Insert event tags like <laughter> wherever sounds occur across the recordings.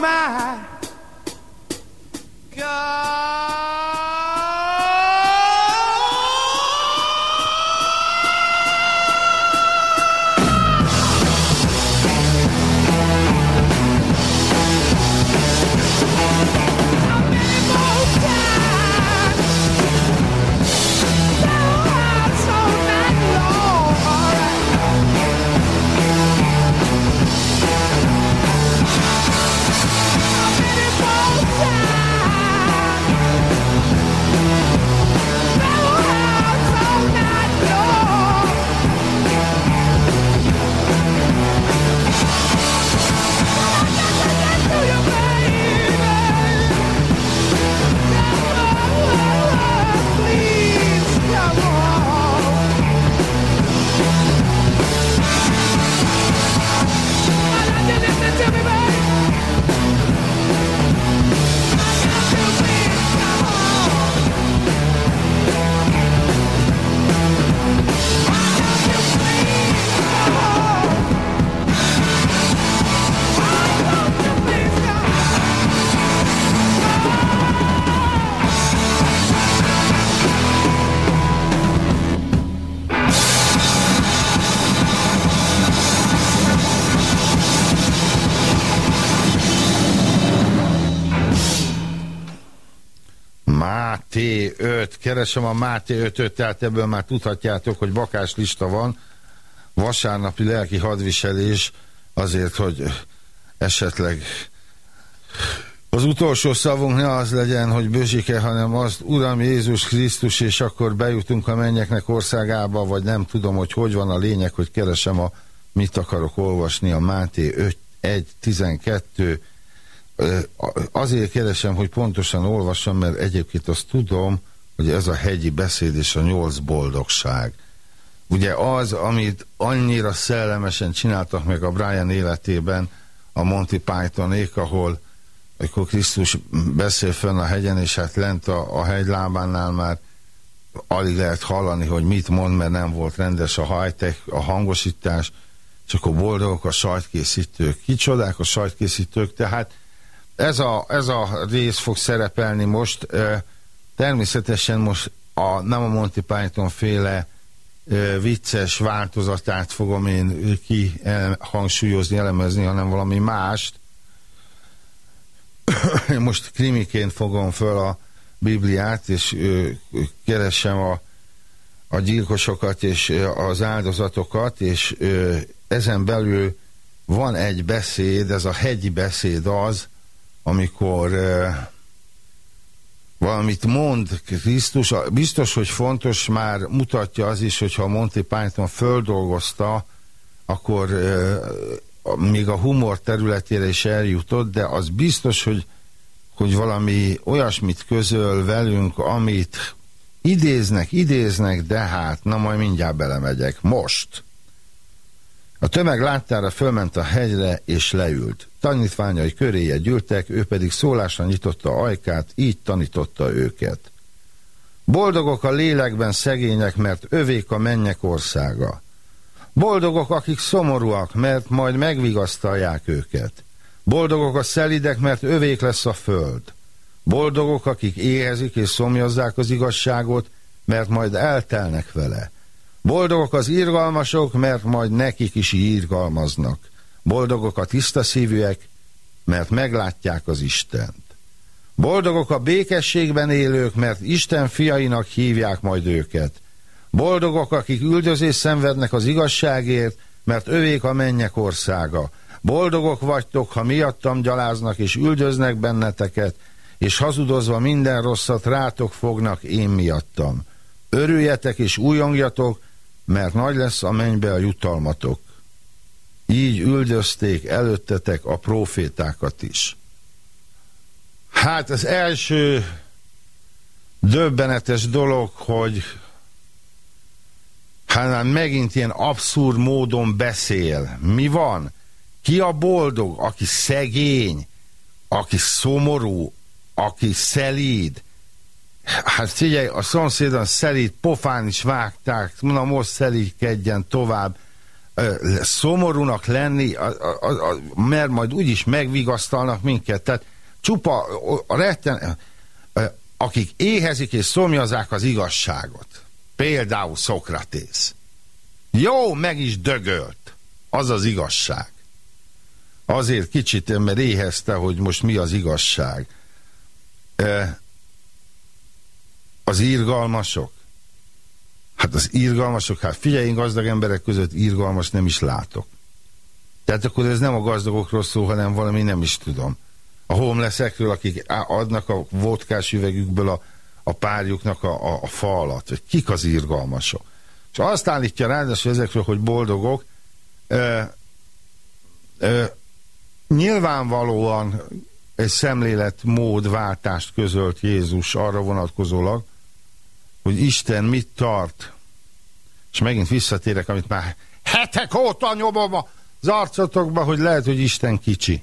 száz. Keresem a Máté 5 tehát ebből már tudhatjátok, hogy bakás lista van, vasárnapi lelki hadviselés azért, hogy esetleg az utolsó szavunk ne az legyen, hogy bőzsike, hanem az, Uram Jézus Krisztus, és akkor bejutunk a mennyeknek országába, vagy nem tudom, hogy hogy van a lényeg, hogy keresem a mit akarok olvasni, a Máté 5, 1, 12, azért keresem, hogy pontosan olvassam, mert egyébként azt tudom, hogy ez a hegyi beszéd és a nyolc boldogság. Ugye az, amit annyira szellemesen csináltak meg a Brian életében, a Monty Pythonék, ahol akkor Krisztus beszél fönn a hegyen, és hát lent a, a hegylábánál már alig lehet hallani, hogy mit mond, mert nem volt rendes a hajtek, a hangosítás, és akkor boldogok a sajtkészítők. Kicsodák a sajtkészítők, tehát ez a, ez a rész fog szerepelni most, Természetesen most a, nem a Monty Python féle ö, vicces változatát fogom én ki el, hangsúlyozni, elemezni, hanem valami mást, <coughs> most krimiként fogom föl a Bibliát, és ö, keresem a, a gyilkosokat és az áldozatokat, és ö, ezen belül van egy beszéd, ez a hegyi beszéd az, amikor valamit mond Krisztus, biztos, hogy fontos, már mutatja az is, hogyha Monty Python földolgozta, akkor még a humor területére is eljutott, de az biztos, hogy, hogy valami olyasmit közöl velünk, amit idéznek, idéznek, de hát, na majd mindjárt belemegyek. Most! A tömeg láttára fölment a hegyre, és leült. Tanítványai köréje gyűltek, ő pedig szólásra nyitotta ajkát, így tanította őket. Boldogok a lélekben szegények, mert övék a mennyek országa. Boldogok, akik szomorúak, mert majd megvigasztalják őket. Boldogok a szelidek, mert övék lesz a föld. Boldogok, akik éhezik és szomjazzák az igazságot, mert majd eltelnek vele. Boldogok az irgalmasok, mert majd nekik is írgalmaznak. Boldogok a tiszta szívűek, mert meglátják az Istent. Boldogok a békességben élők, mert Isten fiainak hívják majd őket. Boldogok, akik üldözés szenvednek az igazságért, mert övék a mennyek országa. Boldogok vagytok, ha miattam gyaláznak és üldöznek benneteket, és hazudozva minden rosszat rátok fognak én miattam. Örüljetek és újongjatok, mert nagy lesz a mennybe a jutalmatok. Így üldözték előttetek a profétákat is. Hát az első döbbenetes dolog, hogy hát megint ilyen abszurd módon beszél. Mi van? Ki a boldog? Aki szegény, aki szomorú, aki szelíd. Hát figyelj, a szomszédon szelíd, pofán is vágták, na most szelídkedjen tovább. Szomorúnak lenni, a, a, a, mert majd úgyis megvigasztalnak minket. Tehát csupa a retten, akik éhezik és szomjazák az igazságot. Például Szokratész. Jó, meg is dögölt. Az az igazság. Azért kicsit, mert éhezte, hogy most mi az igazság. Az írgalmasok. Hát az írgalmasok, hát figyelj, én gazdag emberek között írgalmas nem is látok. Tehát akkor ez nem a gazdagokról szól, hanem valami nem is tudom. A homelessekről, akik adnak a vodkás üvegükből a a párjuknak a, a, a fa alatt, hogy kik az irgalmasok. És azt állítja ráadásul ezekről, hogy boldogok, ö, ö, nyilvánvalóan egy szemléletmódváltást közölt Jézus arra vonatkozólag, hogy Isten mit tart. És megint visszatérek, amit már hetek óta nyomom az arcotokba, hogy lehet, hogy Isten kicsi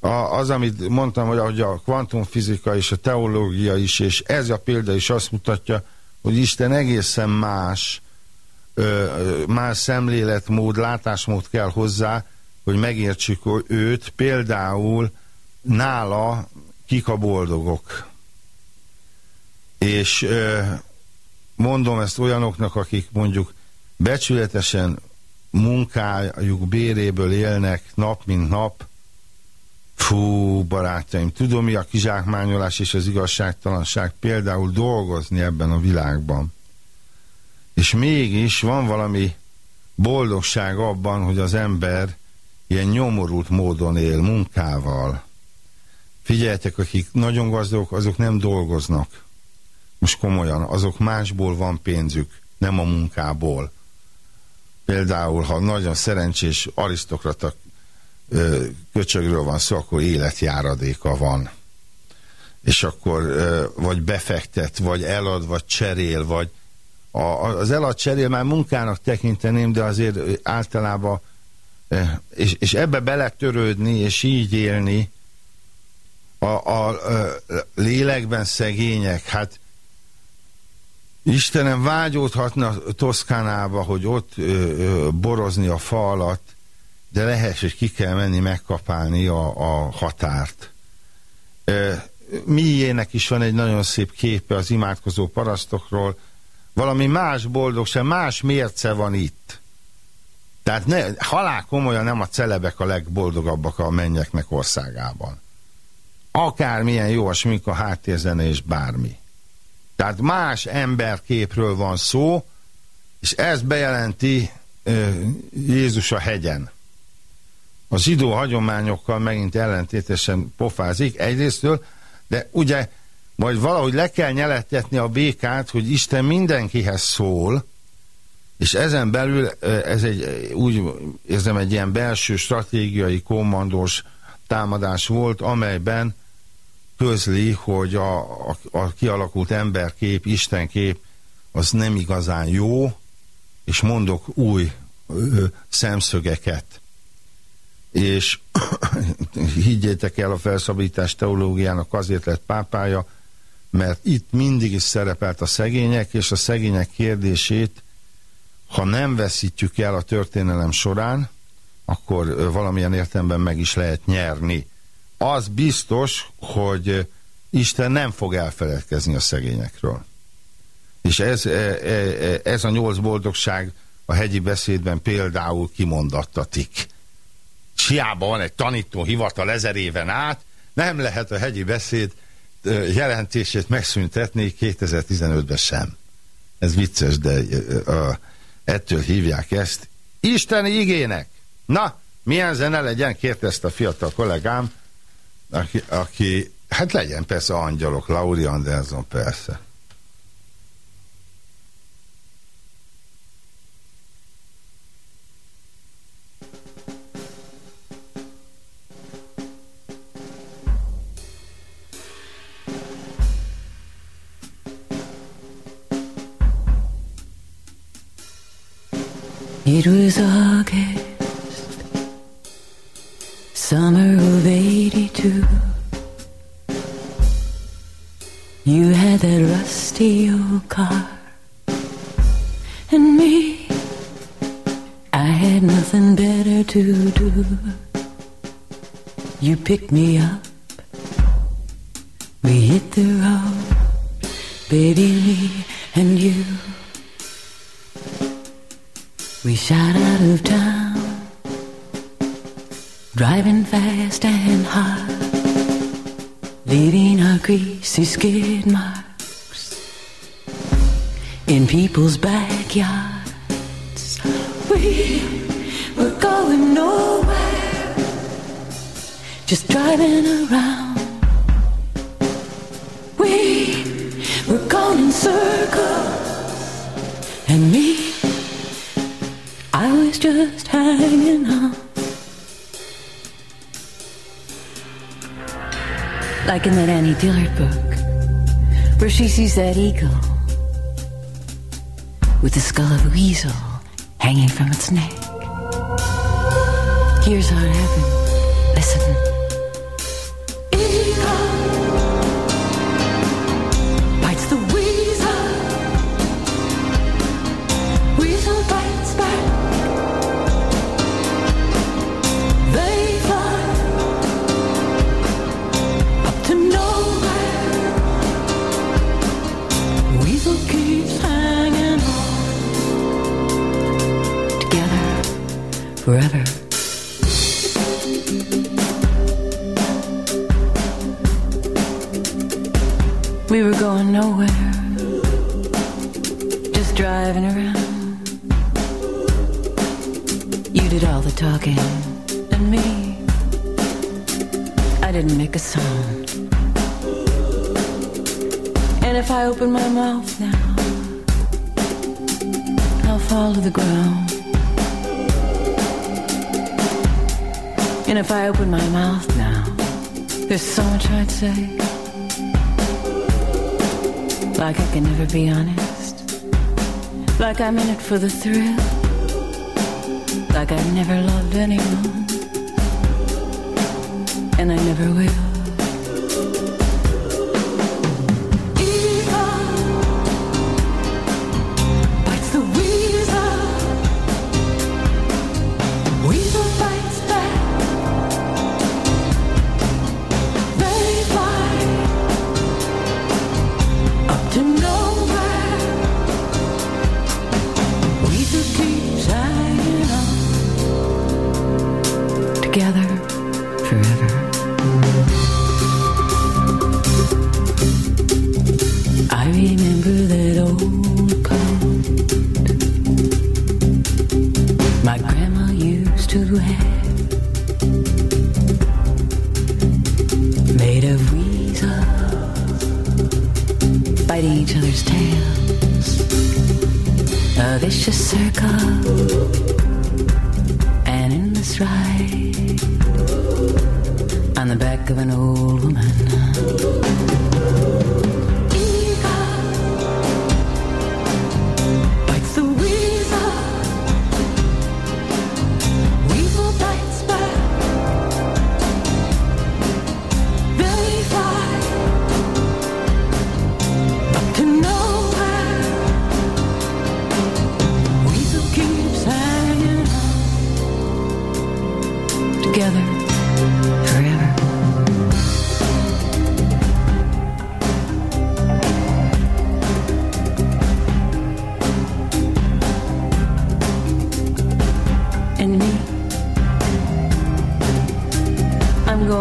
a, az, amit mondtam, hogy ahogy a kvantumfizika és a teológia is, és ez a példa is azt mutatja, hogy Isten egészen más, ö, más szemléletmód, látásmód kell hozzá, hogy megértsük őt, például nála kik a boldogok. És mondom ezt olyanoknak, akik mondjuk becsületesen munkájuk béréből élnek nap mint nap, Fú, barátaim, tudom mi a kizsákmányolás és az igazságtalanság például dolgozni ebben a világban. És mégis van valami boldogság abban, hogy az ember ilyen nyomorult módon él, munkával. Figyeljetek, akik nagyon gazdagok, azok nem dolgoznak. Most komolyan, azok másból van pénzük, nem a munkából. Például, ha nagyon szerencsés arisztokrata köcsögről van szó, akkor életjáradéka van. És akkor vagy befektet, vagy elad, vagy cserél, vagy a, az elad cserél már munkának tekinteném, de azért általában és, és ebbe beletörődni, és így élni a, a, a lélekben szegények, hát Istenem vágyódhatna Toszkánába, hogy ott ö, ö, borozni a fa alatt, de lehet, hogy ki kell menni megkapálni a, a határt. Miének is van egy nagyon szép képe az imádkozó parasztokról, valami más boldogság, más mérce van itt. Tehát ne, halál komolyan nem a celebek a legboldogabbak a mennyeknek országában. akármilyen jó a smink, a háttérzene és bármi. Tehát más emberképről van szó, és ez bejelenti Jézus a hegyen. A zsidó hagyományokkal megint ellentétesen pofázik egyrésztől, de ugye majd valahogy le kell nyeletetni a békát, hogy Isten mindenkihez szól, és ezen belül ez egy, úgy érzem, egy ilyen belső stratégiai kommandós támadás volt, amelyben közli, hogy a, a, a kialakult emberkép, Istenkép az nem igazán jó, és mondok új ö, szemszögeket. És <coughs> higgyétek el, a felszabadítás teológiának azért lett pápája, mert itt mindig is szerepelt a szegények, és a szegények kérdését, ha nem veszítjük el a történelem során, akkor valamilyen értelemben meg is lehet nyerni. Az biztos, hogy Isten nem fog elfeledkezni a szegényekről. És ez, e, e, e, ez a nyolc boldogság a hegyi beszédben például kimondattatik. Siában van egy tanító hivatal ezer éven át, nem lehet a hegyi beszéd jelentését megszüntetni 2015-ben sem. Ez vicces, de ettől hívják ezt Isteni igének. Na, milyen zene legyen, kérdezte a fiatal kollégám, aki, aki hát legyen persze angyalok, Lauri Anderson persze. It was August, summer of 82. You had that rusty old car, and me, I had nothing better to do. You picked me up, we hit the road, baby, me and you. We shot out of town, driving fast and hard, leaving our greasy skid marks in people's backyards. We were going nowhere, just driving around. We were going in circles, and me. I was just hanging on. Like in that Annie Dillard book, where she sees that eagle with the skull of a weasel hanging from its neck. Here's how it happened. Listen. Can never be honest. Like I'm in it for the thrill. Like I've never loved anyone. And I never will.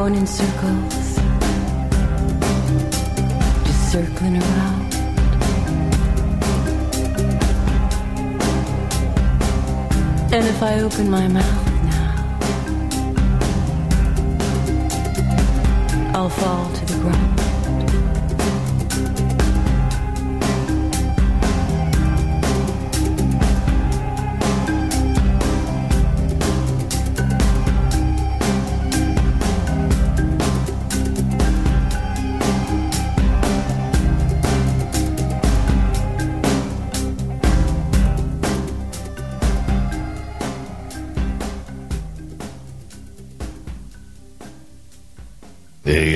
Going in circles, just circling around. And if I open my mouth now, I'll fall to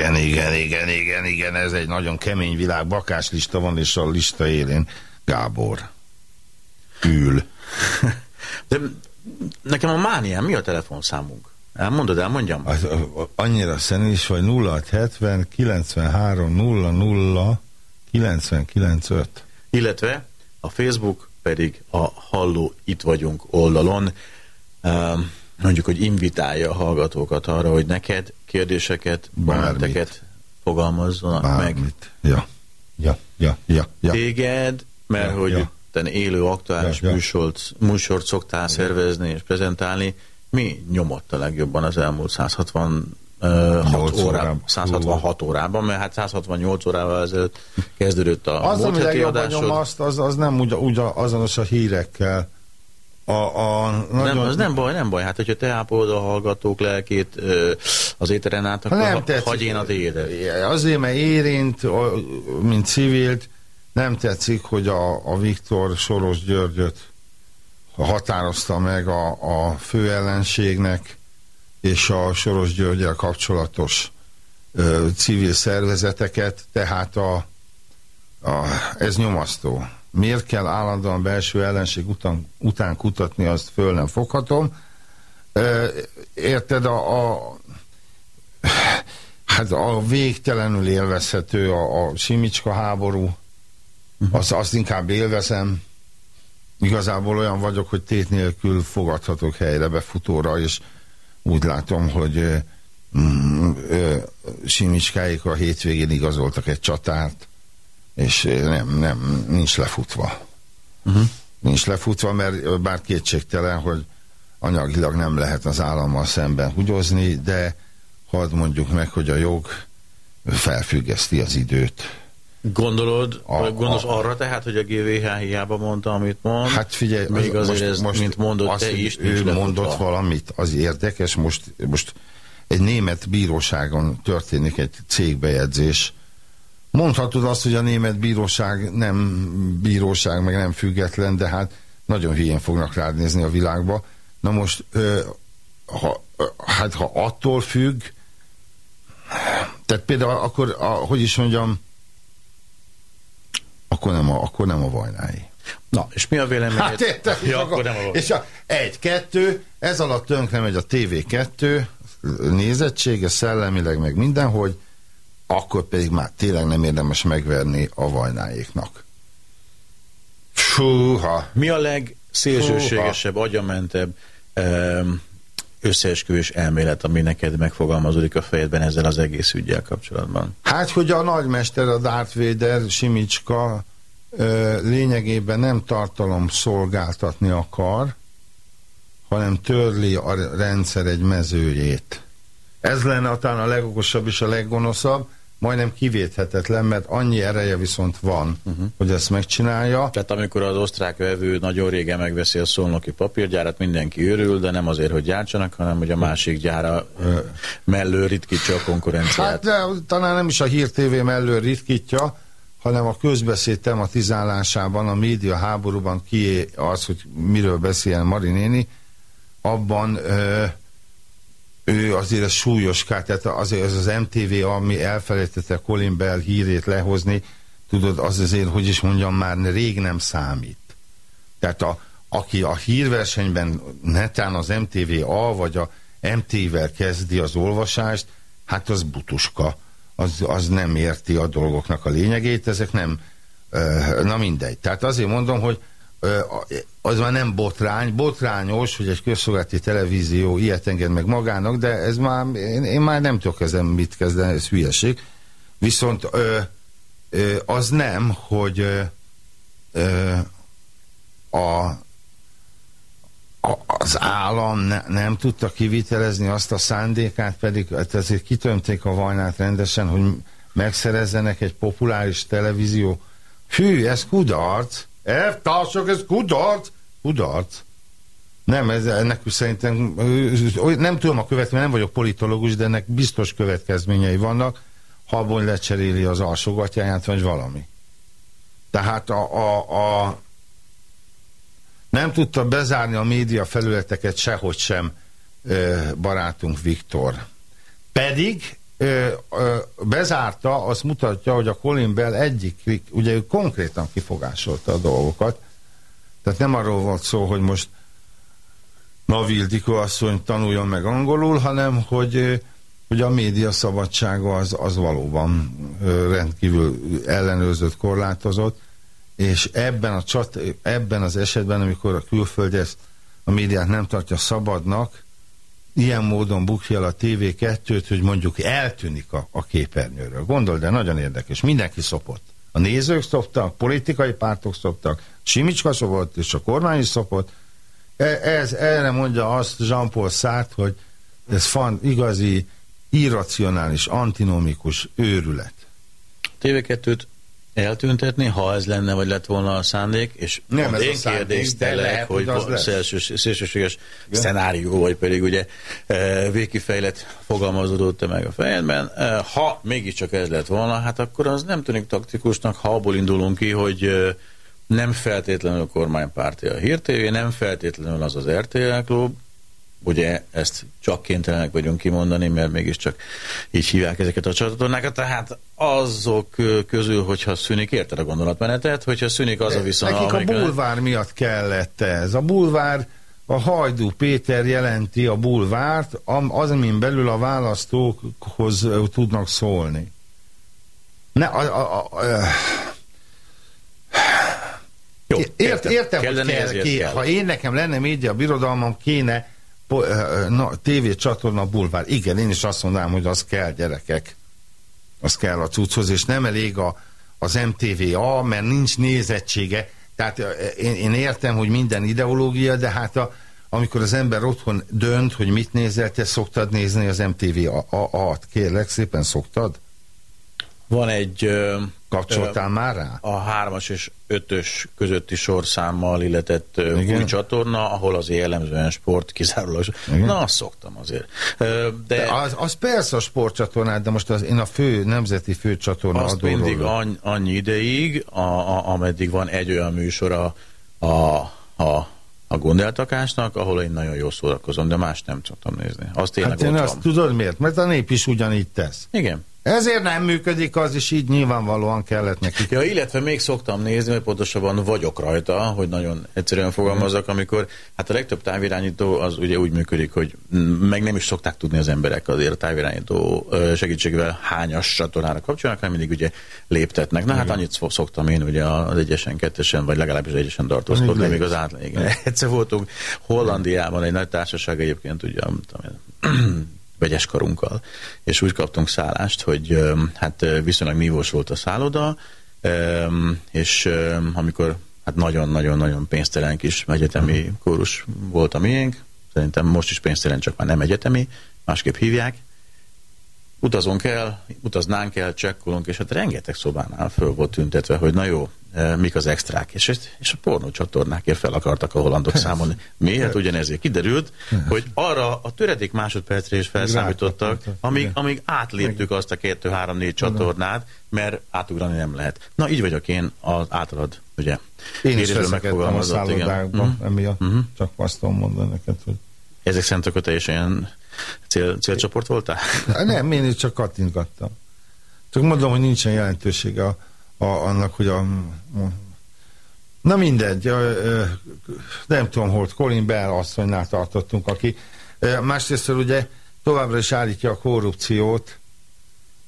Igen, igen, igen, igen, igen, ez egy nagyon kemény világ, bakás lista van, és a lista élén Gábor ül. <laughs> De nekem a mániám, mi a telefonszámunk? Elmondod, elmondjam? Az, annyira szenis vagy 0670 93 00 99 5. Illetve a Facebook pedig a Halló Itt Vagyunk oldalon um, mondjuk, hogy invitálja a hallgatókat arra, hogy neked kérdéseket, kommenteket fogalmazzanak meg. Bármit. Ja, ja, ja, ja, ja. Téged, mert Ja, hogy ja. te élő aktuális Ja, ja. műsort, műsort szoktál szervezni és prezentálni, mi nyomott a legjobban az elmúlt 166 Nyolc órában, órában. 166 órában, mert hát 168 órával ezelőtt kezdődött a Az, múlt heti adásod. nyom azt, az, az nem úgy, úgy azonos a hírekkel. A, a, nagyon, Nem, az nem baj, nem baj. Hát, hogyha te ápolod a hallgatók lelkét az éteren át, akkor nem tetszik. hagyj én a tiédet. Azért, mert érint, mint civilt, nem tetszik, hogy a, a Viktor Soros Györgyöt határozta meg a, a fő ellenségnek, és a Soros Györgyel kapcsolatos ö, civil szervezeteket, tehát a, a, ez nyomasztó. Miért kell állandóan belső ellenség után, után kutatni, azt föl nem foghatom. Érted, a, a Hát a végtelenül élvezhető a, a Simicska háború, azt, azt inkább élvezem. Igazából olyan vagyok, hogy tét nélkül fogadhatok helyre befutóra, és úgy látom, hogy mm, ö, Simicskáik a hétvégén igazoltak egy csatárt, és ö, nem, nem, nincs lefutva. Uh-huh. Nincs lefutva, mert ö, bár kétségtelen, hogy anyagilag nem lehet az állammal szemben hugyozni, de hadd mondjuk meg, hogy a jog felfüggeszti az időt. Gondolod, A- gondolsz a- arra tehát, hogy a GVH hiába mondta, amit mond? Hát figyelj, Még azért ez, mint mondod azt, te is, ő lefutva. mondott valamit, az érdekes, most, most egy német bíróságon történik egy cégbejegyzés. Mondhatod azt, hogy a német bíróság nem bíróság, meg nem független, de hát nagyon hülyén fognak rád nézni a világba. Na most, ha, hát ha attól függ, tehát például akkor, a, hogy is mondjam, akkor nem a, akkor nem a vajnái. Na, és mi a véleményed? Hát érted? és Ja, akkor, akkor nem a... és a, egy, kettő, ez alatt tönkre megy a TV2 nézettsége, szellemileg, meg mindenhogy, akkor pedig már tényleg nem érdemes megverni a vajnáéknak. Fúha! Mi a legszélsőségesebb, agyamentebb em, összeesküvés elmélet, ami neked megfogalmazódik a fejedben ezzel az egész ügyel kapcsolatban? Hát, hogy a nagymester, a Darth Vader, Simicska ö, lényegében nem tartalom szolgáltatni akar, hanem törli a rendszer egy mezőjét. Ez lenne talán a legokosabb és a leggonoszabb, majdnem kivéthetetlen, mert annyi ereje viszont van, uh-huh. hogy ezt megcsinálja. Tehát amikor az osztrák vevő nagyon régen megveszi a szolnoki papírgyárat, mindenki örül, de nem azért, hogy gyártsanak, hanem hogy a másik gyára mellől ritkítsa a konkurenciát. Hát de talán nem is a Hír TV mellől ritkítja, hanem a közbeszéd tematizálásában, a média háborúban ki az, hogy miről beszél Mari néni, abban ö, ő azért ez súlyos kár, tehát azért az az MTV, ami elfelejtette Colin Bell hírét lehozni, tudod, az azért, hogy is mondjam, már rég nem számít. Tehát a, aki a hírversenyben netán az MTV A vagy a MT-vel kezdi az olvasást, hát az butuska. Az, az nem érti a dolgoknak a lényegét, ezek nem, na mindegy. Tehát azért mondom, hogy az már nem botrány, botrányos, hogy egy közszolgálati televízió ilyet enged meg magának, de ez már, én, én már nem tudok ezen mit kezdeni, ez hülyeség. Viszont ö, ö, az nem, hogy ö, a, a, az állam ne, nem tudta kivitelezni azt a szándékát, pedig hát ezért kitömték a vajnát rendesen, hogy megszerezzenek egy populáris televízió. Hű, ez kudarc! Elvtársak, ez kudarc! Kudarc. Nem, ez, ennek szerintem, nem tudom a következmény, nem vagyok politológus, de ennek biztos következményei vannak, ha abból lecseréli az alsógatjáját, vagy valami. Tehát a, a, a nem tudta bezárni a média felületeket sehogy sem barátunk Viktor. Pedig ö, ö, bezárta, azt mutatja, hogy a Colin Bell egyik, ugye ő konkrétan kifogásolta a dolgokat, tehát nem arról volt szó, hogy most Navil Diko asszony tanuljon meg angolul, hanem hogy, hogy a média szabadsága az, az valóban rendkívül ellenőrzött, korlátozott, és ebben, a csat, ebben az esetben, amikor a külföldi ezt a médiát nem tartja szabadnak, ilyen módon bukja el a TV2-t, hogy mondjuk eltűnik a, a képernyőről. Gondold, de nagyon érdekes. Mindenki szopott. A nézők szoptak, politikai pártok szoptak, Simicska szopott, és a kormány is szopott. E, ez, erre mondja azt Jean-Paul Sartre, hogy ez fan, igazi, irracionális, antinomikus őrület. TV2-t eltüntetni, ha ez lenne, vagy lett volna a szándék, és nem én kérdeztelek, hogy, hogy szélsős, szélsőséges Igen. szenárió, vagy pedig ugye e, végkifejlet fogalmazódott meg a fejedben. E, ha mégiscsak ez lett volna, hát akkor az nem tűnik taktikusnak, ha abból indulunk ki, hogy e, nem feltétlenül kormánypárti a Hír TV, nem feltétlenül az az RTL klub, ugye ezt csak kénytelenek vagyunk kimondani, mert mégiscsak így hívják ezeket a csatornákat, tehát azok közül, hogyha szűnik, érted a gondolatmenetet, hogyha szűnik az a viszony, Nekik a bulvár miatt kellett ez. A bulvár, a Hajdú Péter jelenti a bulvárt, az, amin belül a választókhoz tudnak szólni. Ne, a, a, a, a, jó, Ért, értem, értem hogy kell, kell. kell. Ha én nekem lenne média birodalmam, kéne na, csatorna bulvár. Igen, én is azt mondanám, hogy az kell, gyerekek. Az kell a cucchoz, és nem elég a, az MTVA, mert nincs nézettsége. Tehát én, én értem, hogy minden ideológia, de hát a, amikor az ember otthon dönt, hogy mit nézel, te szoktad nézni az MTV-at, kérlek szépen, szoktad? Van egy Kapcsoltál ö, már rá? A hármas és ötös közötti sorszámmal illetett Igen? új csatorna, ahol az jellemzően sport kizárólag. Igen? Na, azt szoktam azért. De, de az, az persze a sportcsatornát, de most az, én a fő, nemzeti főcsatorna azt adóról. mindig annyi, annyi ideig, a, a, ameddig van egy olyan műsora a, a a gondeltakásnak, ahol én nagyon jól szórakozom, de más nem szoktam nézni. Azt tényleg hát én azt tudod miért? Mert a nép is ugyanígy tesz. Igen. Ezért nem működik az, is így nyilvánvalóan kellett neki. Ja, illetve még szoktam nézni, hogy pontosabban vagyok rajta, hogy nagyon egyszerűen fogalmazok, amikor, hát a legtöbb távirányító az ugye úgy működik, hogy meg nem is szokták tudni az emberek azért a távirányító segítségével hányas csatornára kapcsolnak, hanem mindig ugye léptetnek. Na hát annyit szoktam én ugye az egyesen, kettesen, vagy legalábbis egyesen tartózkodni, még az átlag. Igen. <laughs> Egyszer voltunk Hollandiában egy nagy társaság egyébként, ugye, tudom, vegyes karunkkal, és úgy kaptunk szállást, hogy hát viszonylag nívós volt a szálloda, és amikor hát nagyon-nagyon-nagyon pénztelen kis egyetemi kórus volt a miénk, szerintem most is pénztelen, csak már nem egyetemi, másképp hívják, utazunk el, utaznánk el, csekkolunk, és hát rengeteg szobánál föl volt tüntetve, hogy na jó, mik az extrák, és, és a pornó csatornákért fel akartak a hollandok számolni. Miért? Ugyanezért kiderült, hogy arra a töredék másodpercre is felszámítottak, amíg, amíg átléptük azt a kettő, három, négy csatornát, mert átugrani nem lehet. Na, így vagyok én az általad, ugye, Én is veszekedtem a szállodákban, Mhm. emiatt. Mhm. Csak azt tudom mondani neked, hogy Ezek szerint akkor teljesen ilyen cél, célcsoport voltál? Nem, én csak kattintgattam. Csak mondom, hogy nincsen jelentősége a, a, annak, hogy a... Na mindegy, nem tudom, hogy Colin Bell asszonynál tartottunk, aki másrészt ugye továbbra is állítja a korrupciót,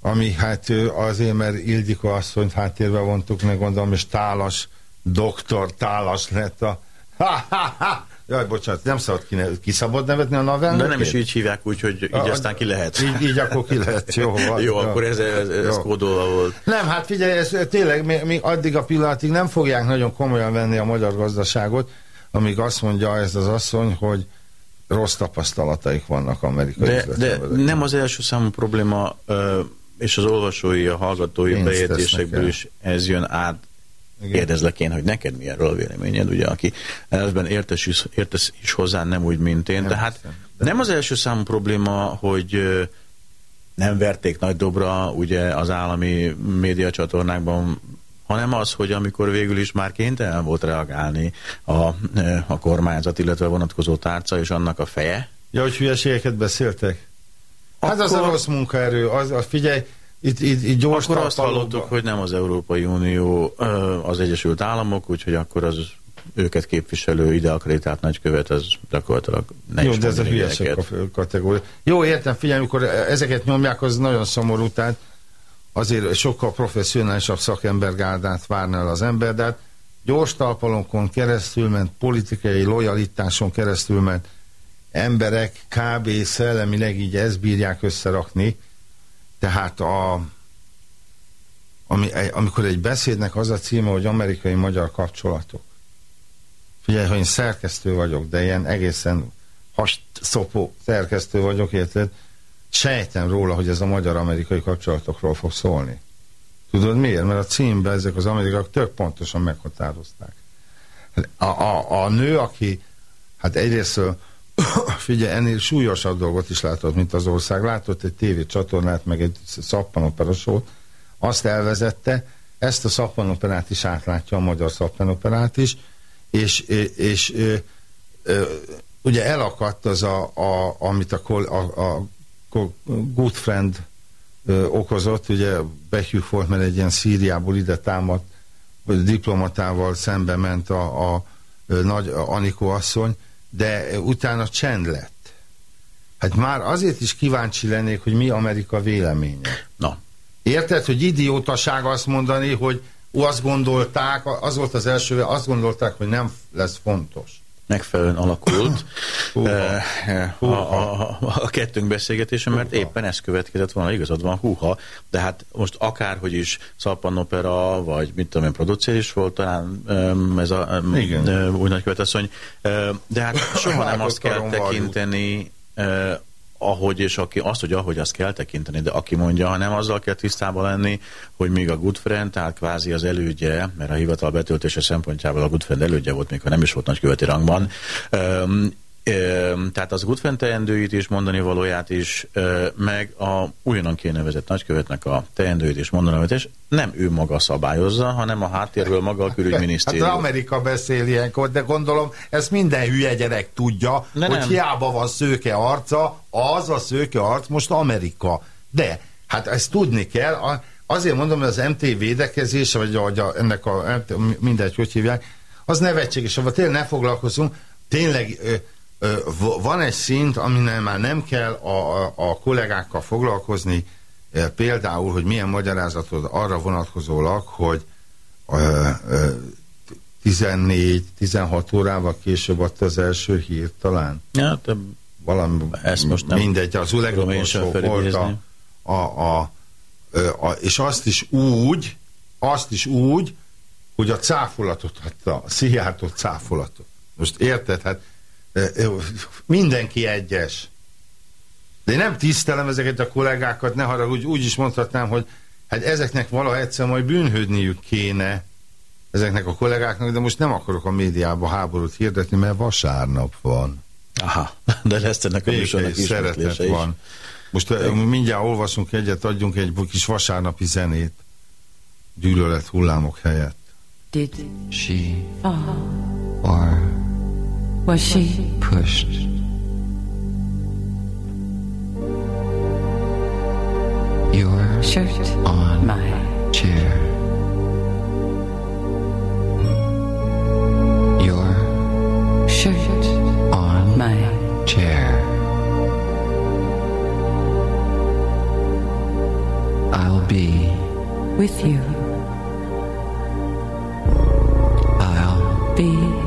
ami hát azért, mert Ildikó asszonyt háttérbe vontuk, meg gondolom, és Tálas, doktor Tálas lett a... Ha, ha, ha. Jaj, bocsánat, nem szabad ki, ki szabad nevetni a De navelnökét? nem is így hívják, úgyhogy így A- aztán ki lehet. Így, így akkor ki lehet, jó. <laughs> van. Jó, akkor ez, ez, ez Jó. kódolva volt. Nem, hát figyelj, ez tényleg még, még addig a pillanatig nem fogják nagyon komolyan venni a magyar gazdaságot, amíg azt mondja ez az asszony, hogy rossz tapasztalataik vannak amerikai De, de nem az első számú probléma, és az olvasói, a hallgatói Pénzt bejegyzésekből is ez jön át. Igen. Kérdezlek én, hogy neked mi erről a véleményed, ugye, aki elvben értes is, értesz is hozzá, nem úgy, mint én. Nem Tehát hiszem. nem az első számú probléma, hogy nem verték nagy dobra ugye az állami médiacsatornákban, hanem az, hogy amikor végül is már kénytelen volt reagálni a, a kormányzat, illetve vonatkozó tárca és annak a feje, Ja, hogy hülyeségeket beszéltek? Hát az a Akkor- rossz munkaerő, az, a, figyelj, itt, itt, itt gyors Akkor azt hallottuk, hogy nem az Európai Unió az Egyesült Államok, úgyhogy akkor az őket képviselő ide akreditált nagykövet, az gyakorlatilag ne Jó, de ez a hülyeség kategória. Jó, értem, figyelj, amikor ezeket nyomják, az nagyon szomorú, tehát azért sokkal professzionálisabb szakembergárdát várna el az ember, de hát gyors talpalonkon keresztül ment, politikai lojalitáson keresztül ment emberek kb. szellemileg így ezt bírják összerakni, tehát a ami, amikor egy beszédnek az a címe, hogy amerikai-magyar kapcsolatok. Figyelj, ha én szerkesztő vagyok, de ilyen egészen szopó szerkesztő vagyok, érted? Sejtem róla, hogy ez a magyar-amerikai kapcsolatokról fog szólni. Tudod miért? Mert a címben ezek az amerikaiak tök pontosan meghatározták. A, a, a nő, aki, hát egyrészt figyelj, ennél súlyosabb dolgot is látott, mint az ország. Látott egy tévécsatornát, meg egy szappanoperasót, azt elvezette, ezt a szappanoperát is átlátja a magyar szappanoperát is, és, és, és ugye elakadt az, a, a, amit a, a, a Good Friend okozott, ugye volt, mert egy ilyen Szíriából ide támadt diplomatával szembe ment a, a, a nagy a Anikó asszony, de utána csend lett. Hát már azért is kíváncsi lennék, hogy mi Amerika véleménye. Na, Érted, hogy idiótaság azt mondani, hogy azt gondolták, az volt az első, azt gondolták, hogy nem lesz fontos. Megfelelően alakult <laughs> Húha. eh, eh, a, a, a, a kettőnk beszélgetése, mert Húha. éppen ez következett volna, igazad van, húha, de hát most akárhogy is szappanopera, vagy mit tudom én, producer is volt talán ez a Igen. eh, új nagyköveteszony, eh, de hát soha nem azt kell tekinteni, ahogy és aki, azt, hogy ahogy azt kell tekinteni, de aki mondja, hanem azzal kell tisztában lenni, hogy még a Good Friend, tehát kvázi az elődje, mert a hivatal betöltése szempontjából a Good Friend elődje volt, még ha nem is volt nagyköveti rangban, tehát az Friend teendőit is, mondani valóját is, meg a újonnan kinevezett nagykövetnek a teendőit is, mondani valóját is, nem ő maga szabályozza, hanem a háttérből maga a Hát külügyminisztérium. az Amerika beszél ilyenkor, de gondolom ezt minden hülye gyerek tudja, De hogy nem. hiába van szőke arca, az a szőke arc most Amerika. De, hát ezt tudni kell, azért mondom, hogy az MT védekezése, vagy a, a, ennek a, MT, mindegy, hogy hívják, az nevetséges, avval tényleg ne foglalkozunk, tényleg van egy szint, aminél már nem kell a, a, a kollégákkal foglalkozni, például, hogy milyen magyarázatod arra vonatkozólag, hogy ö, ö, 14-16 órával később adta az első hírt talán. Ja, te Valami, Ezt most nem mindegy, az legutolsó volt a, a, a, ö, a, és azt is úgy, azt is úgy, hogy a cáfolatot adta, a Szijjártó cáfolatot. Most érted? Hát mindenki egyes. De én nem tisztelem ezeket a kollégákat, ne haragudj, úgy is mondhatnám, hogy hát ezeknek valaha egyszer majd bűnhődniük kéne ezeknek a kollégáknak, de most nem akarok a médiába háborút hirdetni, mert vasárnap van. Aha, de lesz ennek a műsornak szeretet is. van. Most uh, mindjárt olvasunk egyet, adjunk egy kis vasárnapi zenét. Gyűlölet hullámok helyett. Did She fall? or Was she pushed your shirt on my chair. Your shirt on my chair. I'll be, with you? I'll Be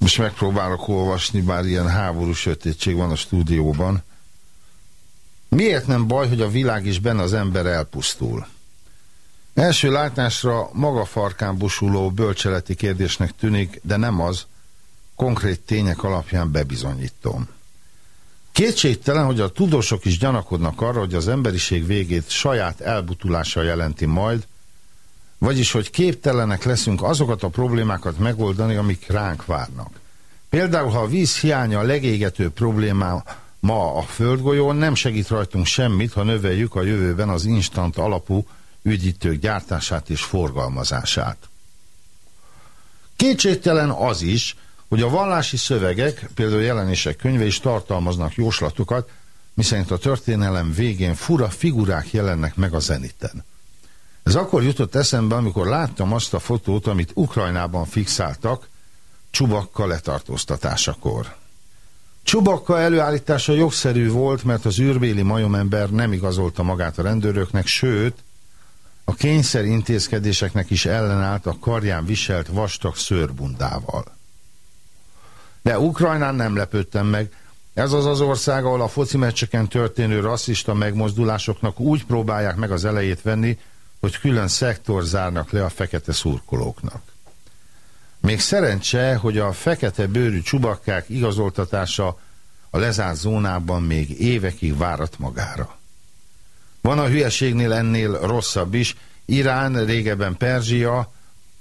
Most megpróbálok olvasni, bár ilyen háború sötétség van a stúdióban. Miért nem baj, hogy a világ is benne az ember elpusztul? Első látásra maga farkán busuló bölcseleti kérdésnek tűnik, de nem az, konkrét tények alapján bebizonyítom. Kétségtelen, hogy a tudósok is gyanakodnak arra, hogy az emberiség végét saját elbutulással jelenti majd, vagyis, hogy képtelenek leszünk azokat a problémákat megoldani, amik ránk várnak. Például, ha a víz hiánya a legégető probléma ma a földgolyón, nem segít rajtunk semmit, ha növeljük a jövőben az instant alapú ügyítők gyártását és forgalmazását. Kétségtelen az is, hogy a vallási szövegek, például jelenések könyve is tartalmaznak jóslatokat, miszerint a történelem végén fura figurák jelennek meg a zeniten. Ez akkor jutott eszembe, amikor láttam azt a fotót, amit Ukrajnában fixáltak Csubakka letartóztatásakor. Csubakka előállítása jogszerű volt, mert az űrbéli majomember nem igazolta magát a rendőröknek, sőt, a kényszer intézkedéseknek is ellenállt a karján viselt vastag szőrbundával. De Ukrajnán nem lepődtem meg. Ez az az ország, ahol a foci meccseken történő rasszista megmozdulásoknak úgy próbálják meg az elejét venni, hogy külön szektor zárnak le a fekete szurkolóknak. Még szerencse, hogy a fekete bőrű csubakkák igazoltatása a lezárt zónában még évekig várat magára. Van a hülyeségnél ennél rosszabb is. Irán, régebben Perzsia,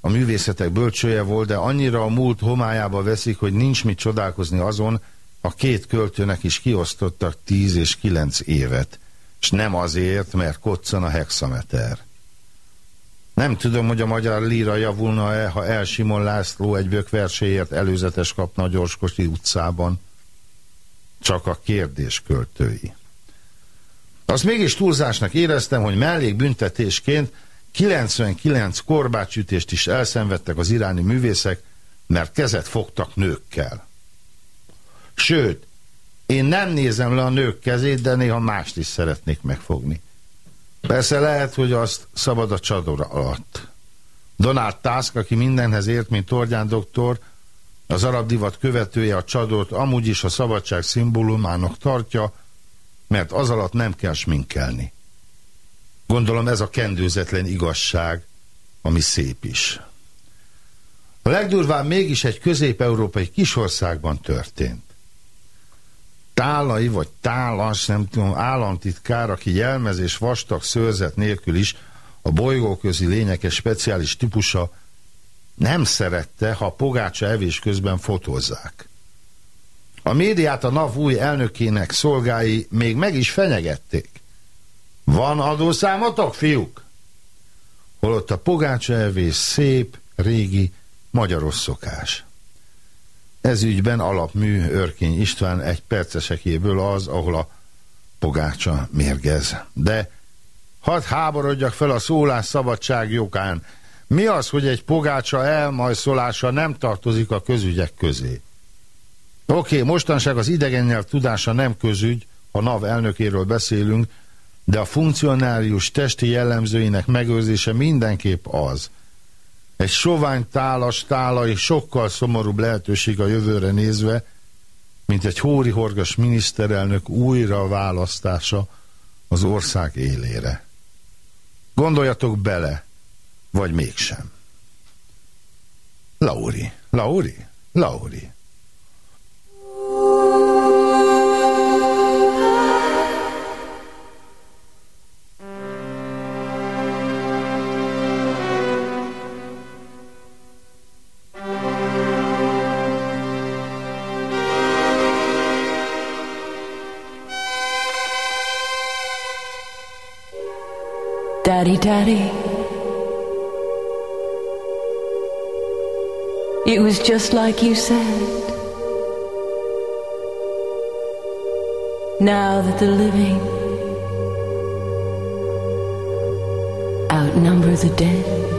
a művészetek bölcsője volt, de annyira a múlt homályába veszik, hogy nincs mit csodálkozni azon, a két költőnek is kiosztottak 10 és 9 évet, és nem azért, mert koccan a hexameter. Nem tudom, hogy a magyar líra javulna-e, ha El Simon László egy bökverséért előzetes kapna a Gyorskosi utcában. Csak a kérdés költői. Azt mégis túlzásnak éreztem, hogy mellékbüntetésként 99 korbácsütést is elszenvedtek az iráni művészek, mert kezet fogtak nőkkel. Sőt, én nem nézem le a nők kezét, de néha mást is szeretnék megfogni. Persze lehet, hogy azt szabad a csador alatt. Donald Tusk, aki mindenhez ért, mint Tordján doktor, az arab divat követője a csadort amúgy is a szabadság szimbólumának tartja, mert az alatt nem kell sminkelni. Gondolom ez a kendőzetlen igazság, ami szép is. A legdurvább mégis egy közép-európai kisországban történt. Tálai vagy tálas, nem tudom, államtitkár, aki jelmezés vastag szőrzet nélkül is a bolygóközi lényekes speciális típusa nem szerette, ha pogácsa evés közben fotózzák. A médiát a NAV új elnökének szolgái még meg is fenyegették. Van adószámotok, fiúk? Holott a pogácsa evés szép, régi, magyaros szokás. Ez ügyben alapmű Örkény István egy percesekéből az, ahol a pogácsa mérgez. De hadd háborodjak fel a szólás szabadság jogán. Mi az, hogy egy pogácsa elmajszolása nem tartozik a közügyek közé? Oké, mostanság az idegen nyelv tudása nem közügy, ha NAV elnökéről beszélünk, de a funkcionárius testi jellemzőinek megőrzése mindenképp az. Egy sovány tálas tálai sokkal szomorúbb lehetőség a jövőre nézve, mint egy hóri horgas miniszterelnök újra választása az ország élére. Gondoljatok bele, vagy mégsem. Lauri, Lauri, Lauri. Daddy, Daddy. It was just like you said. Now that the living outnumber the dead.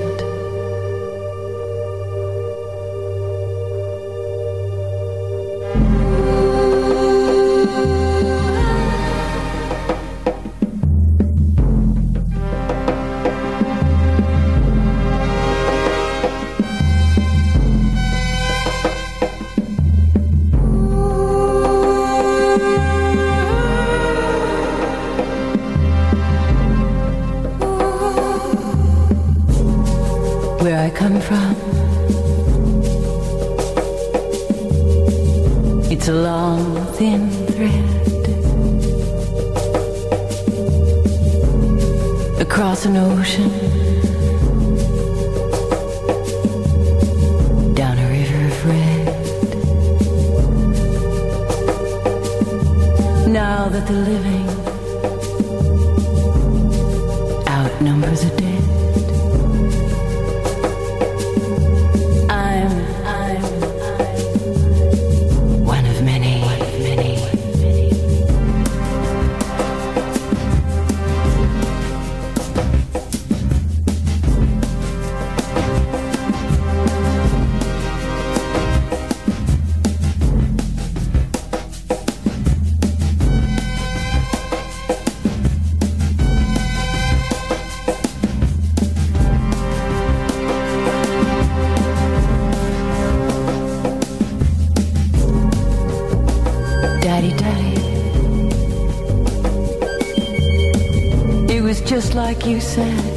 voices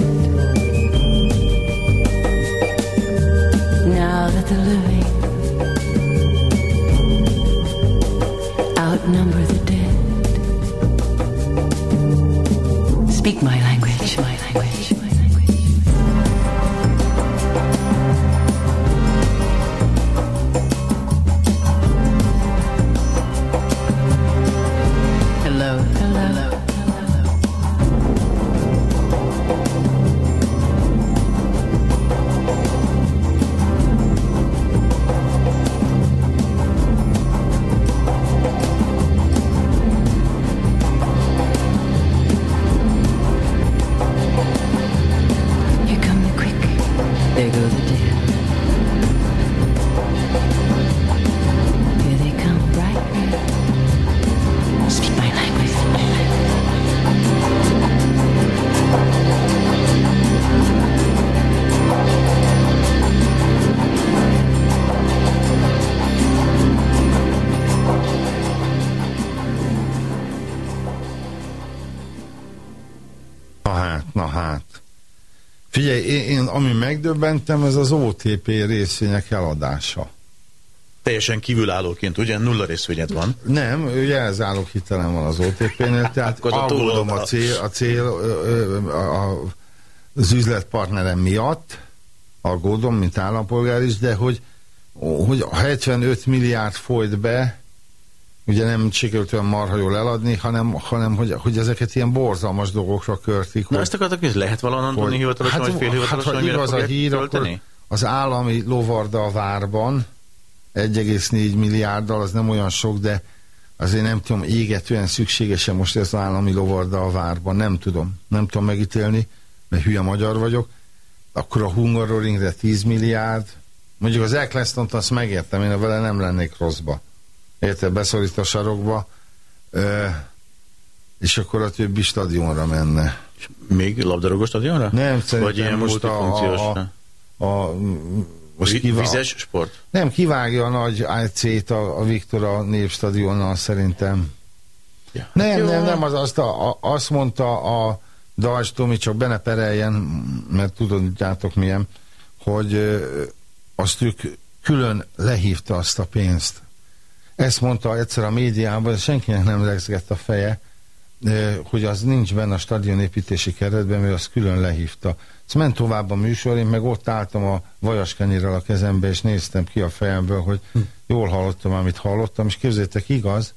én, én ami megdöbbentem, ez az OTP részvények eladása. Teljesen kívülállóként, ugye nulla részvényed van. Nem, jelzálók hitelem van az OTP-nél, tehát aggódom a cél, a cél a, a, az üzletpartnerem miatt, aggódom, mint állampolgár is, de hogy, hogy a 75 milliárd folyt be, ugye nem sikerült olyan marha jól eladni, hanem, hanem hogy, hogy ezeket ilyen borzalmas dolgokra körtik. Na hogy- ezt akartak nézni, lehet valahonnan tudni hivatalosan, vagy hát, félhivatalosan, ha hogy mire igaz a hír, akkor az állami lovarda a várban 1,4 milliárddal, az nem olyan sok, de azért nem tudom, égetően szükséges-e most ez az állami lovarda a várban, nem tudom, nem tudom megítélni, mert hülye magyar vagyok, akkor a Hungaroringre 10 milliárd, mondjuk az Eccleston-t azt megértem, én vele nem lennék rosszba. Érted, beszorít a sarokba, és akkor a többi stadionra menne. És Még labdarúgó stadionra? Nem, Vagy ilyen most a- multifunkciós? a- A, most Vi- kivá... Vizes sport? Nem, kivágja a nagy AC-t a, a Viktora népstadionnal szerintem. Ja. Nem, Jó. nem, nem, az, azt, a, a, azt mondta a Dajs Tomi, csak benne pereljen, mert tudjátok milyen, hogy ö, azt ők külön lehívta azt a pénzt. Ezt mondta egyszer a médiában, senkinek nem lezgett a feje, hogy az nincs benne a stadionépítési keretben, mert azt külön lehívta. Ezt ment tovább a műsor, én meg ott álltam a vajaskenyérrel a kezembe, és néztem ki a fejemből, hogy jól hallottam, amit hallottam, és képzétek, igaz,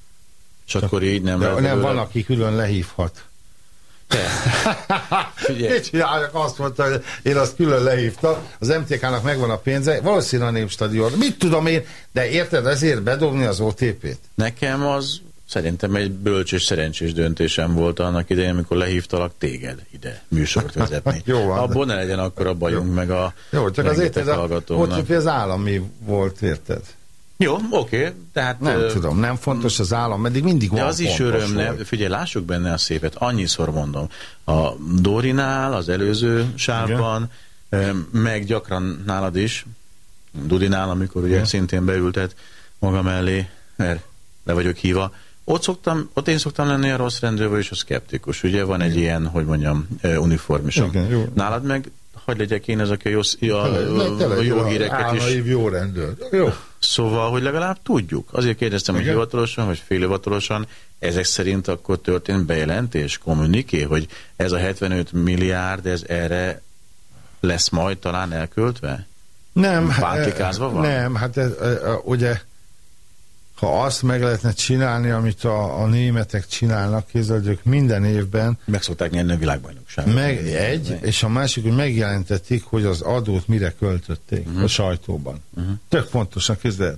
És akkor így nem de lehet nem, van, aki külön lehívhat. <laughs> Mit csináljak? Azt mondta, hogy én azt külön lehívtam. Az MTK-nak megvan a pénze, valószínűleg a Népstadion. Mit tudom én, de érted, ezért bedobni az OTP-t? Nekem az szerintem egy bölcs és szerencsés döntésem volt annak idején, amikor lehívtalak téged ide műsort vezetni. <laughs> Jó van, Abból ne legyen akkor a bajunk, meg a Jó, csak az rengeteg érted, a. OTP az állami volt, érted? Jó, oké, tehát... Nem ö, tudom, nem fontos az állam, meddig mindig De van az is öröm, ne, figyelj, lássuk benne a szépet, annyiszor mondom. A Dorinál, az előző sávban, meg gyakran nálad is, Dudinál, amikor ugye Igen. szintén beültet maga mellé, mert le vagyok híva, ott, szoktam, ott én szoktam lenni a rossz rendőr, és a szkeptikus. Ugye van egy ilyen, hogy mondjam, uniformisom. Igen, jó. Nálad meg, hogy legyek én ezek a jó, sz- a, Tele- tele- a jó híreket is. jó rendőr. Jó. Szóval, hogy legalább tudjuk. Azért kérdeztem, hogy Igen. hivatalosan, vagy félhivatalosan, ezek szerint akkor történt bejelentés, kommuniké, hogy ez a 75 milliárd, ez erre lesz majd talán elköltve? Nem, Pántlikázva eh, van? Nem, hát ez, eh, eh, ugye ha azt meg lehetne csinálni, amit a, a németek csinálnak, képzeld, ők minden évben Meg szokták nyerni a világbajnokságot. meg egy, és a másik, hogy megjelentették, hogy az adót mire költötték Mhm. uh-huh. a sajtóban. Uh-huh. Tök fontosan képzeld.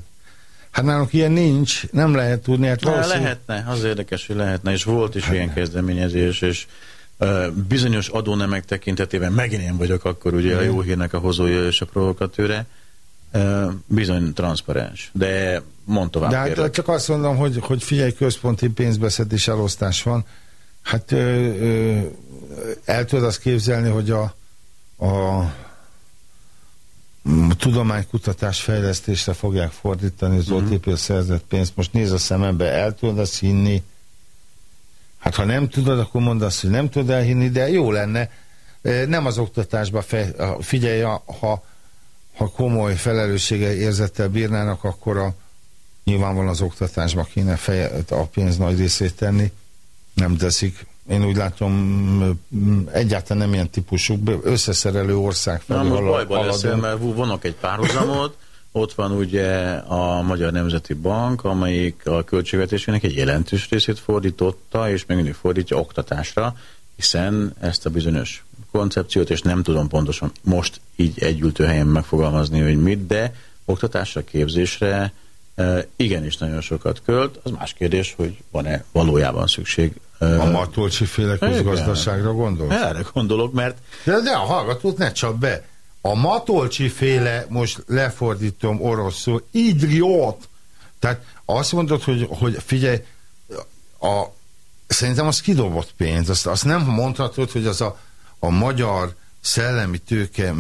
Hát nálunk ilyen nincs, nem lehet tudni, hát valószínű... lehetne, az érdekes, hogy lehetne, és volt is ilyen kezdeményezés, és uh, bizonyos adónemek tekintetében megint én vagyok akkor ugye a jó hírnek a hozója és a provokatőre, uh, bizony transzparens. De mond tovább, De hát kérlek. csak azt mondom, hogy, hogy figyelj, központi pénzbeszedés elosztás van. Hát ö, ö, el tudod azt képzelni, hogy a, a mm, tudománykutatás fejlesztésre fogják fordítani az. OTP szerzett pénzt. Most nézz a szemembe, el tudod azt hinni? Hát ha nem tudod, akkor mondd azt, hogy nem tudod elhinni, de jó lenne. Nem az oktatásba fej, figyelj, ha, ha komoly felelőssége érzettel bírnának, akkor a, nyilvánvalóan az oktatásba kéne feje, a pénz nagy részét tenni. Nem teszik. Én úgy látom, egyáltalán nem ilyen típusú, összeszerelő ország Na felé most halad- bajban leszel, mert vonok egy párhuzamot, ott van ugye a Magyar Nemzeti Bank, amelyik a költségvetésének egy jelentős részét fordította, és még mindig fordítja oktatásra, hiszen ezt a bizonyos koncepciót, és nem tudom pontosan most így együltő helyen megfogalmazni, hogy mit, de oktatásra, képzésre igenis nagyon sokat költ. Az más kérdés, hogy van-e valójában szükség. A Matolcsi féle közgazdaságra gondolsz? Erre gondolok, mert De, de a hallgatót ne csap be. A Matolcsi féle, most lefordítom oroszul, idiót. Tehát azt mondod, hogy, hogy figyelj, a, szerintem az kidobott pénz. Azt, azt nem mondhatod, hogy az a, a magyar szellemi tőke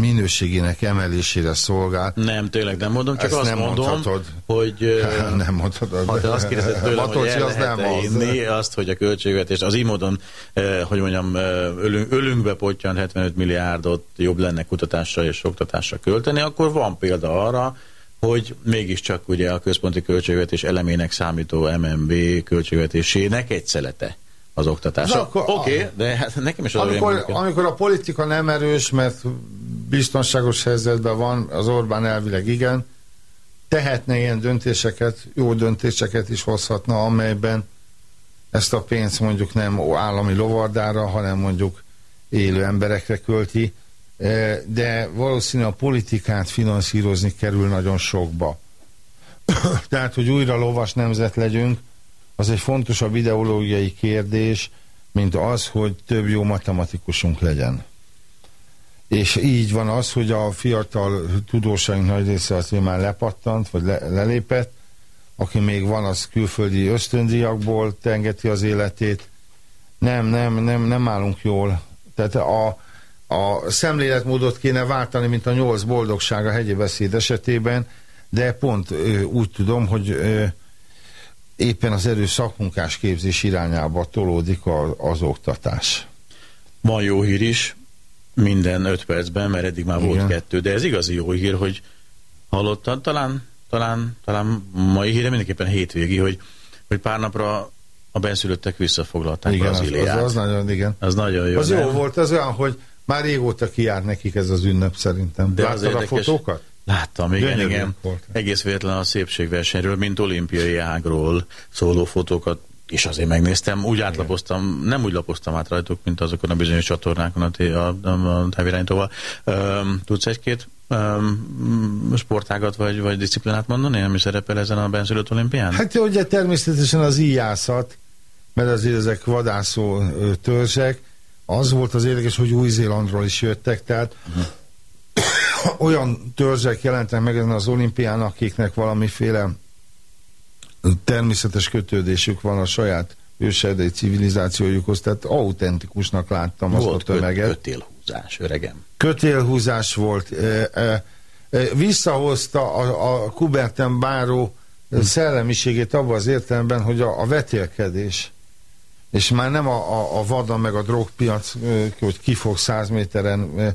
minőségének emelésére szolgál. Nem, tényleg nem mondom, csak Ezt azt nem mondom, mondhatod. hogy <laughs> nem mondhatod. ha te azt kérdezed tőlem, hogy Matolcsi el az nem az. inni azt, hogy a költségvetés az így módon, hogy mondjam, ölünk, ölünkbe pottyant 75 milliárdot jobb lenne kutatásra és oktatásra költeni, akkor van példa arra, hogy mégiscsak ugye a központi költségvetés elemének számító MNB költségvetésének egy szelete az oktatás. Oké, okay, de hát nekem is az Amikor, amikor a politika nem erős, mert biztonságos helyzetben van, az Orbán elvileg igen, tehetne ilyen döntéseket, jó döntéseket is hozhatna, amelyben ezt a pénzt mondjuk nem állami lovardára, hanem mondjuk élő emberekre költi, Eh, de valószínűleg a politikát finanszírozni kerül nagyon sokba. <coughs> Tehát, hogy újra lovas nemzet legyünk, az egy fontosabb ideológiai kérdés, mint az, hogy több jó matematikusunk legyen. És így van az, hogy a fiatal tudósaink nagy része azért már lepattant, vagy le, lelépett, aki még van, az külföldi ösztöndíjakból tengeti az életét. Nem, nem, nem, nem állunk jól. Tehát a, a szemléletmódot kéne váltani, mint a nyolc boldogság a hegyi beszéd esetében, de pont ö, úgy tudom, hogy ö, éppen az erős szakmunkás képzés irányába tolódik a, az oktatás. Van jó hír is, minden öt percben, mert eddig már volt Igen. kettő, de ez igazi jó hír, hogy hallottad, talán, talán, talán mai híre mindenképpen hétvégi, hogy, hogy pár napra a benszülöttek visszafoglalták Igen, az, Brazíliát. az, az nagyon, igen. az nagyon jó. Az jó nem? volt, az olyan, hogy már régóta kiárt nekik ez az ünnep szerintem. De De az Láttad a érdekes- fotókat? Láttam, igen, Gyönyörűek igen. voltak. Egész véletlen a szépségversenyről, mint olimpiai ágról szóló fotókat és azért megnéztem, úgy átlapoztam, nem úgy lapoztam át rajtuk, mint azokon a bizonyos csatornákon a, a, a, távirányítóval. Um, tudsz egy-két um, sportágat vagy, vagy disziplinát mondani, ami szerepel ezen a benszülött olimpián? Hát ugye természetesen az íjászat, mert azért ezek vadászó törzsek, az volt az érdekes, hogy Új-Zélandról is jöttek, tehát <coughs> olyan törzsek jelentek meg ezen az olimpián, akiknek valamiféle természetes kötődésük van a saját őserdei civilizációjukhoz, tehát autentikusnak láttam azt Volt a tömeget. köt, kötélhúzás, öregem. kötélhúzás volt, e, e, e, visszahozta a, a Kuberten báró szellemiségét abban az értelemben, hogy a, a vetélkedés, és már nem a, a, a vada meg a drogpiac, hogy ki fog száz méteren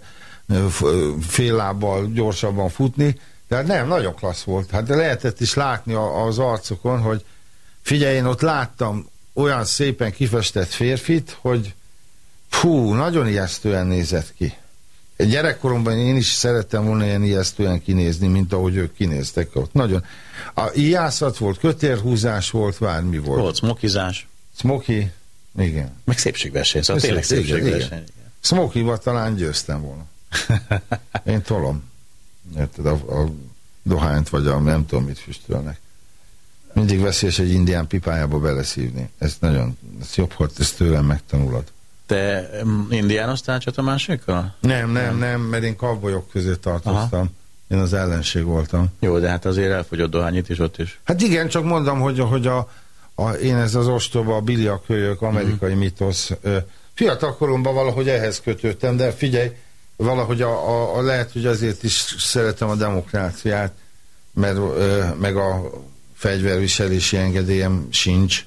fél lábbal gyorsabban futni, de nem, nagyon klassz volt. Hát lehetett is látni az arcokon, hogy figyelj, én ott láttam olyan szépen kifestett férfit, hogy Fú, nagyon ijesztően nézett ki. Gyerekkoromban én is szerettem volna ilyen ijesztően kinézni, mint ahogy ők kinéztek ott. Nagyon. A ijászat volt, kötérhúzás volt, bármi volt. Volt smokizás, Smoky, igen. meg szépségverseny, szóval tényleg Szép- igen, szépségverseny. Smoky-val talán győztem volna. Én tolom. Érted, a, a dohányt, vagy a nem tudom mit füstölnek. Mindig veszélyes egy indián pipájába beleszívni. Ez nagyon, ez jobb, hogy ezt tőlem megtanulod. Te um, indiánoztál a másikkal? Nem, nem, nem, mert én kavbolyok közé tartoztam. Aha. Én az ellenség voltam. Jó, de hát azért elfogyott dohányit is ott is. Hát igen, csak mondom, hogy, hogy a, a, én ez az ostoba, a biliakölyök, amerikai mm. mitosz. Fiatal koromban valahogy ehhez kötődtem, de figyelj, valahogy a, a, a lehet, hogy azért is szeretem a demokráciát, mert ö, meg a fegyverviselési engedélyem sincs,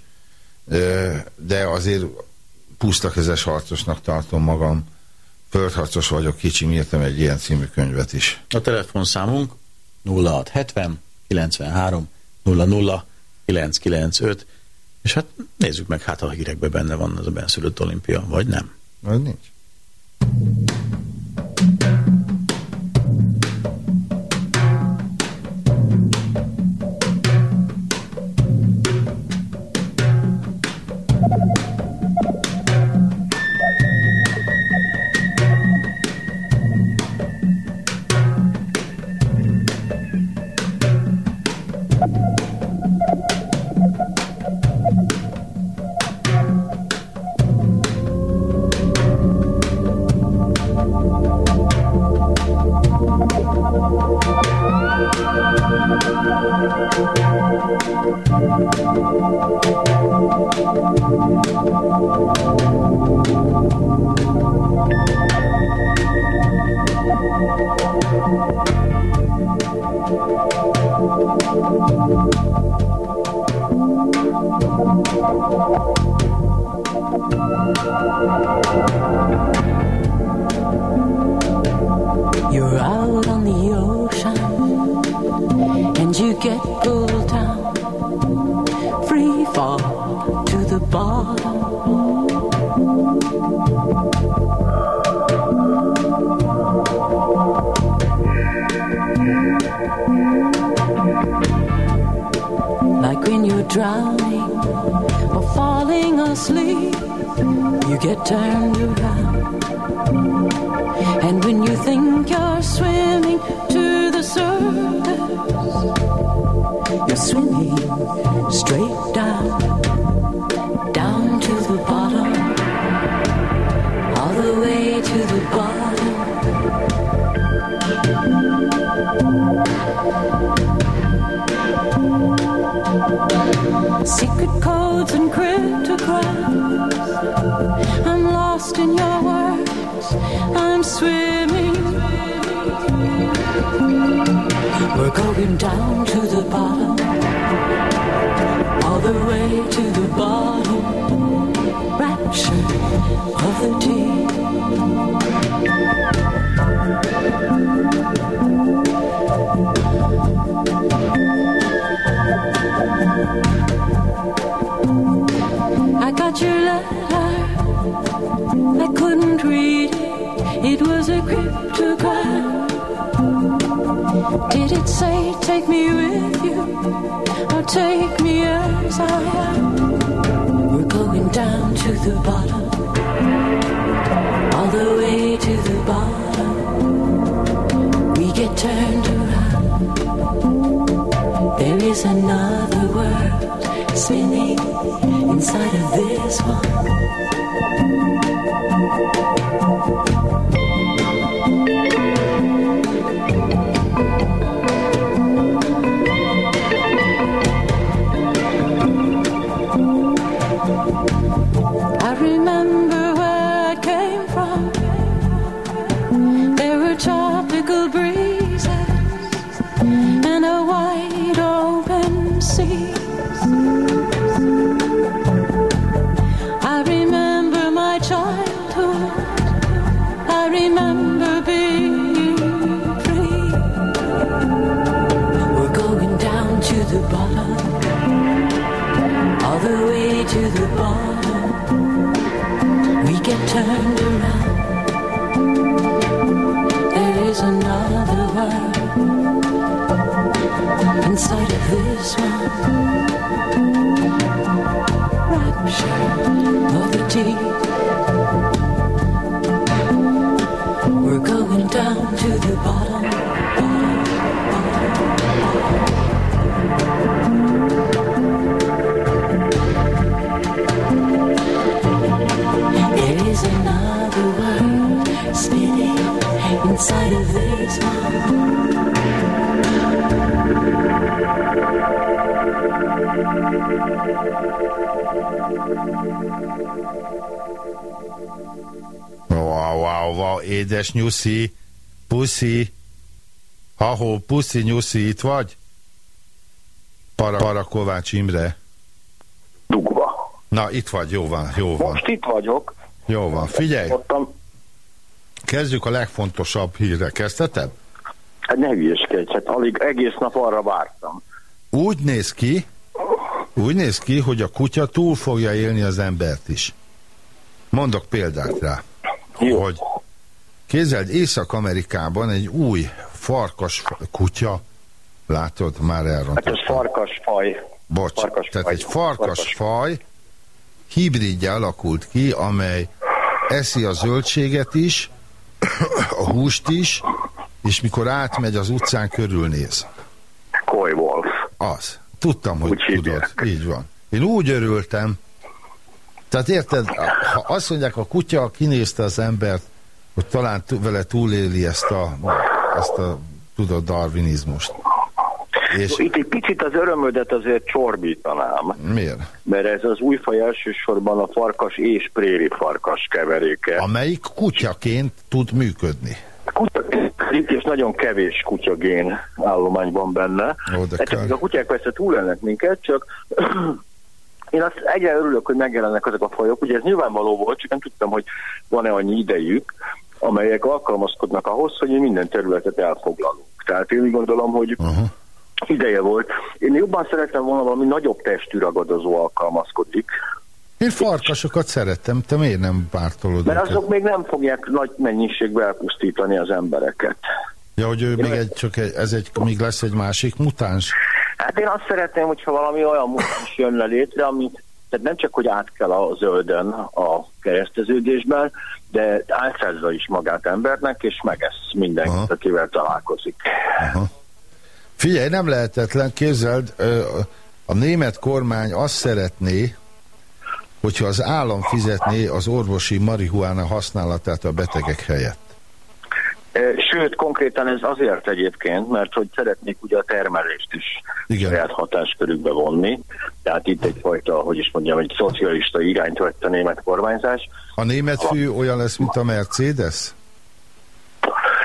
ö, de azért pusztakezes harcosnak tartom magam Földharcos vagyok, kicsim, írtam egy ilyen című könyvet is. A telefonszámunk 0670 93 00 995, és hát nézzük meg, hát a hírekben benne van az a benszülött olimpia, vagy nem. Vagy nincs. Drowning or falling asleep, you get turned around. Down to the bottom, all the way to the bottom. Rapture of the take me with you or take me as I am? We're going down to the bottom, all the way to the bottom. We get turned around. There is another world spinning inside of this one. Inside of this one. Wow, wow, wow, édes nyuszi, puszi, ha-hó, puszi, nyuszi, itt vagy? Para, para Kovács Imre. dugva. Na, itt vagy, jó van, jó van, Most itt vagyok. jó van. Figyelj, Kezdjük a legfontosabb hírre. Kezdheted? Hát ne hülyeskedj, hát alig egész nap arra vártam. Úgy néz ki, úgy néz ki, hogy a kutya túl fogja élni az embert is. Mondok példát rá. Jó. Hogy képzeld, Észak-Amerikában egy új farkas kutya, látod, már Hát ez elrontottam. farkasfaj. Bocs, farkas tehát faj. egy farkas Farkas. faj hibridje alakult ki, amely eszi a zöldséget is, a húst is, és mikor átmegy az utcán körülnéz. Wolf. Az. Tudtam, hogy Úgy tudod. hívják. Így van. Én úgy örültem. Tehát érted, ha azt mondják, a kutya kinézte az embert, hogy talán vele túléli ezt a, ezt a tudod, darwinizmust. És Itt egy picit az örömödet azért csorbítanám, miért? mert ez az új faj elsősorban a farkas és préri farkas keveréke. Amelyik kutyaként tud működni. Kutya, és nagyon kevés kutyagén állomány van benne. Ó, a kutyák persze túlélnek minket, csak <clears throat> én azt egyre örülök, hogy megjelennek ezek a fajok. Ugye ez nyilvánvaló volt, csak nem tudtam, hogy van-e annyi idejük, amelyek alkalmazkodnak ahhoz, hogy minden területet elfoglalunk. Tehát én úgy gondolom, hogy Aha. ideje volt. Én jobban szerettem volna valami nagyobb testű ragadozó alkalmazkodik, Én farkasokat szerettem, te miért nem pártolod mert őket? azok még nem fogják nagy mennyiségben elpusztítani az embereket. Ja, hogy ő még egy, csak egy, ez egy, még lesz egy másik mutáns? Hát én azt szeretném, hogyha valami olyan munkás jönne létre, amit tehát nem csak, hogy át kell a zöldön a kereszteződésben, de átszázza is magát embernek, és megesz mindenkit, Aha. akivel találkozik. Figyelj, nem lehetetlen, képzeld, a német kormány azt szeretné, hogyha az állam fizetné az orvosi marihuána használatát a betegek helyett. Sőt, konkrétan ez azért egyébként, mert hogy szeretnék ugye a termelést is Igen. saját hatáskörükbe vonni. Tehát itt egyfajta, hogy is mondjam, egy szocialista irányt vett a német kormányzás. A német fű olyan lesz, mint a Mercedes?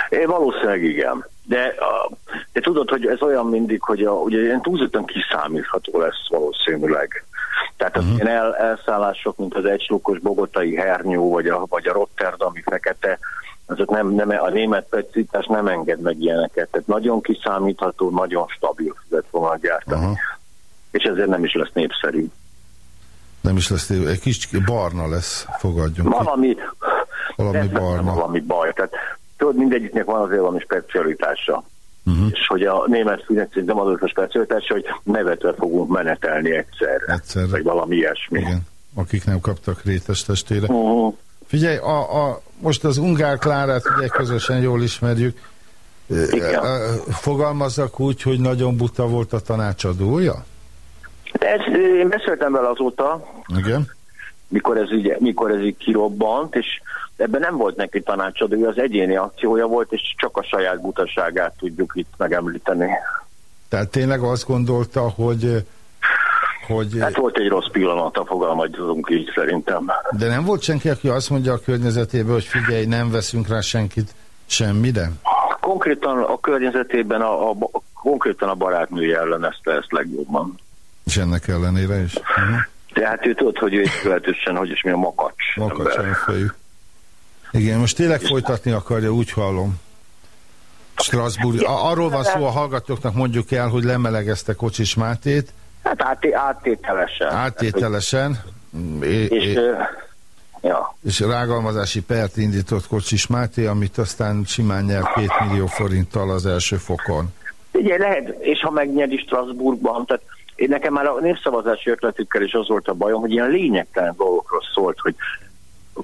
É, valószínűleg igen. De, de tudod, hogy ez olyan mindig, hogy a, ugye ilyen túlzottan kiszámítható lesz valószínűleg. Tehát az uh-huh. ilyen el, elszállások, mint az egylukos bogotai hernyó, vagy a, vagy a rotterdami fekete, azok nem, nem, a német pecítás nem enged meg ilyeneket. Tehát nagyon kiszámítható, nagyon stabil füvet volna gyártani. Aha. És ezért nem is lesz népszerű. Nem is lesz, egy kis barna lesz, fogadjunk. Valami, Valami barna. valami baj. Tehát tudod, mindegyiknek van azért valami specialitása. Uh-huh. És hogy a német fűnek szerintem adott a specialitása, hogy nevetve fogunk menetelni egyszerre. Egyszerre. Vagy valami ilyesmi. Igen, akik nem kaptak rétes testére. Uh-huh. Figyelj, a, a, most az Ungár Klárát ugye közösen jól ismerjük. Igen. Fogalmazzak úgy, hogy nagyon buta volt a tanácsadója? De ez, én beszéltem vele azóta, Igen. mikor ez, így, mikor ez így kirobbant, és ebben nem volt neki tanácsadója, az egyéni akciója volt, és csak a saját butaságát tudjuk itt megemlíteni. Tehát tényleg azt gondolta, hogy, hogy Hát volt egy rossz pillanata, fogalmazunk így szerintem. de nem volt senki, aki azt mondja a környezetében, hogy figyelj, nem veszünk rá senkit semmire? Konkrétan a környezetében a, a, konkrétan a barátnője ellenezte ezt legjobban. És ennek ellenére is. Tehát ő tudod, hogy ő egy követősen, hogy is mi a makacs. Makacs ember. Igen, most tényleg folytatni akarja, úgy hallom. Strasbourg. Arról van szó a hallgatóknak, mondjuk el, hogy lemelegezte Kocsis Mátét, Hát átté, áttételesen. áttételesen, És, é- ö, ja. és rágalmazási pert indított Kocsis Máté, amit aztán simán nyer két millió forinttal az első fokon. Ugye lehet, és ha megnyeri Strasbourgban, tehát én nekem már a népszavazási ötletükkel is az volt a bajom, hogy ilyen lényegtelen dolgokról szólt, hogy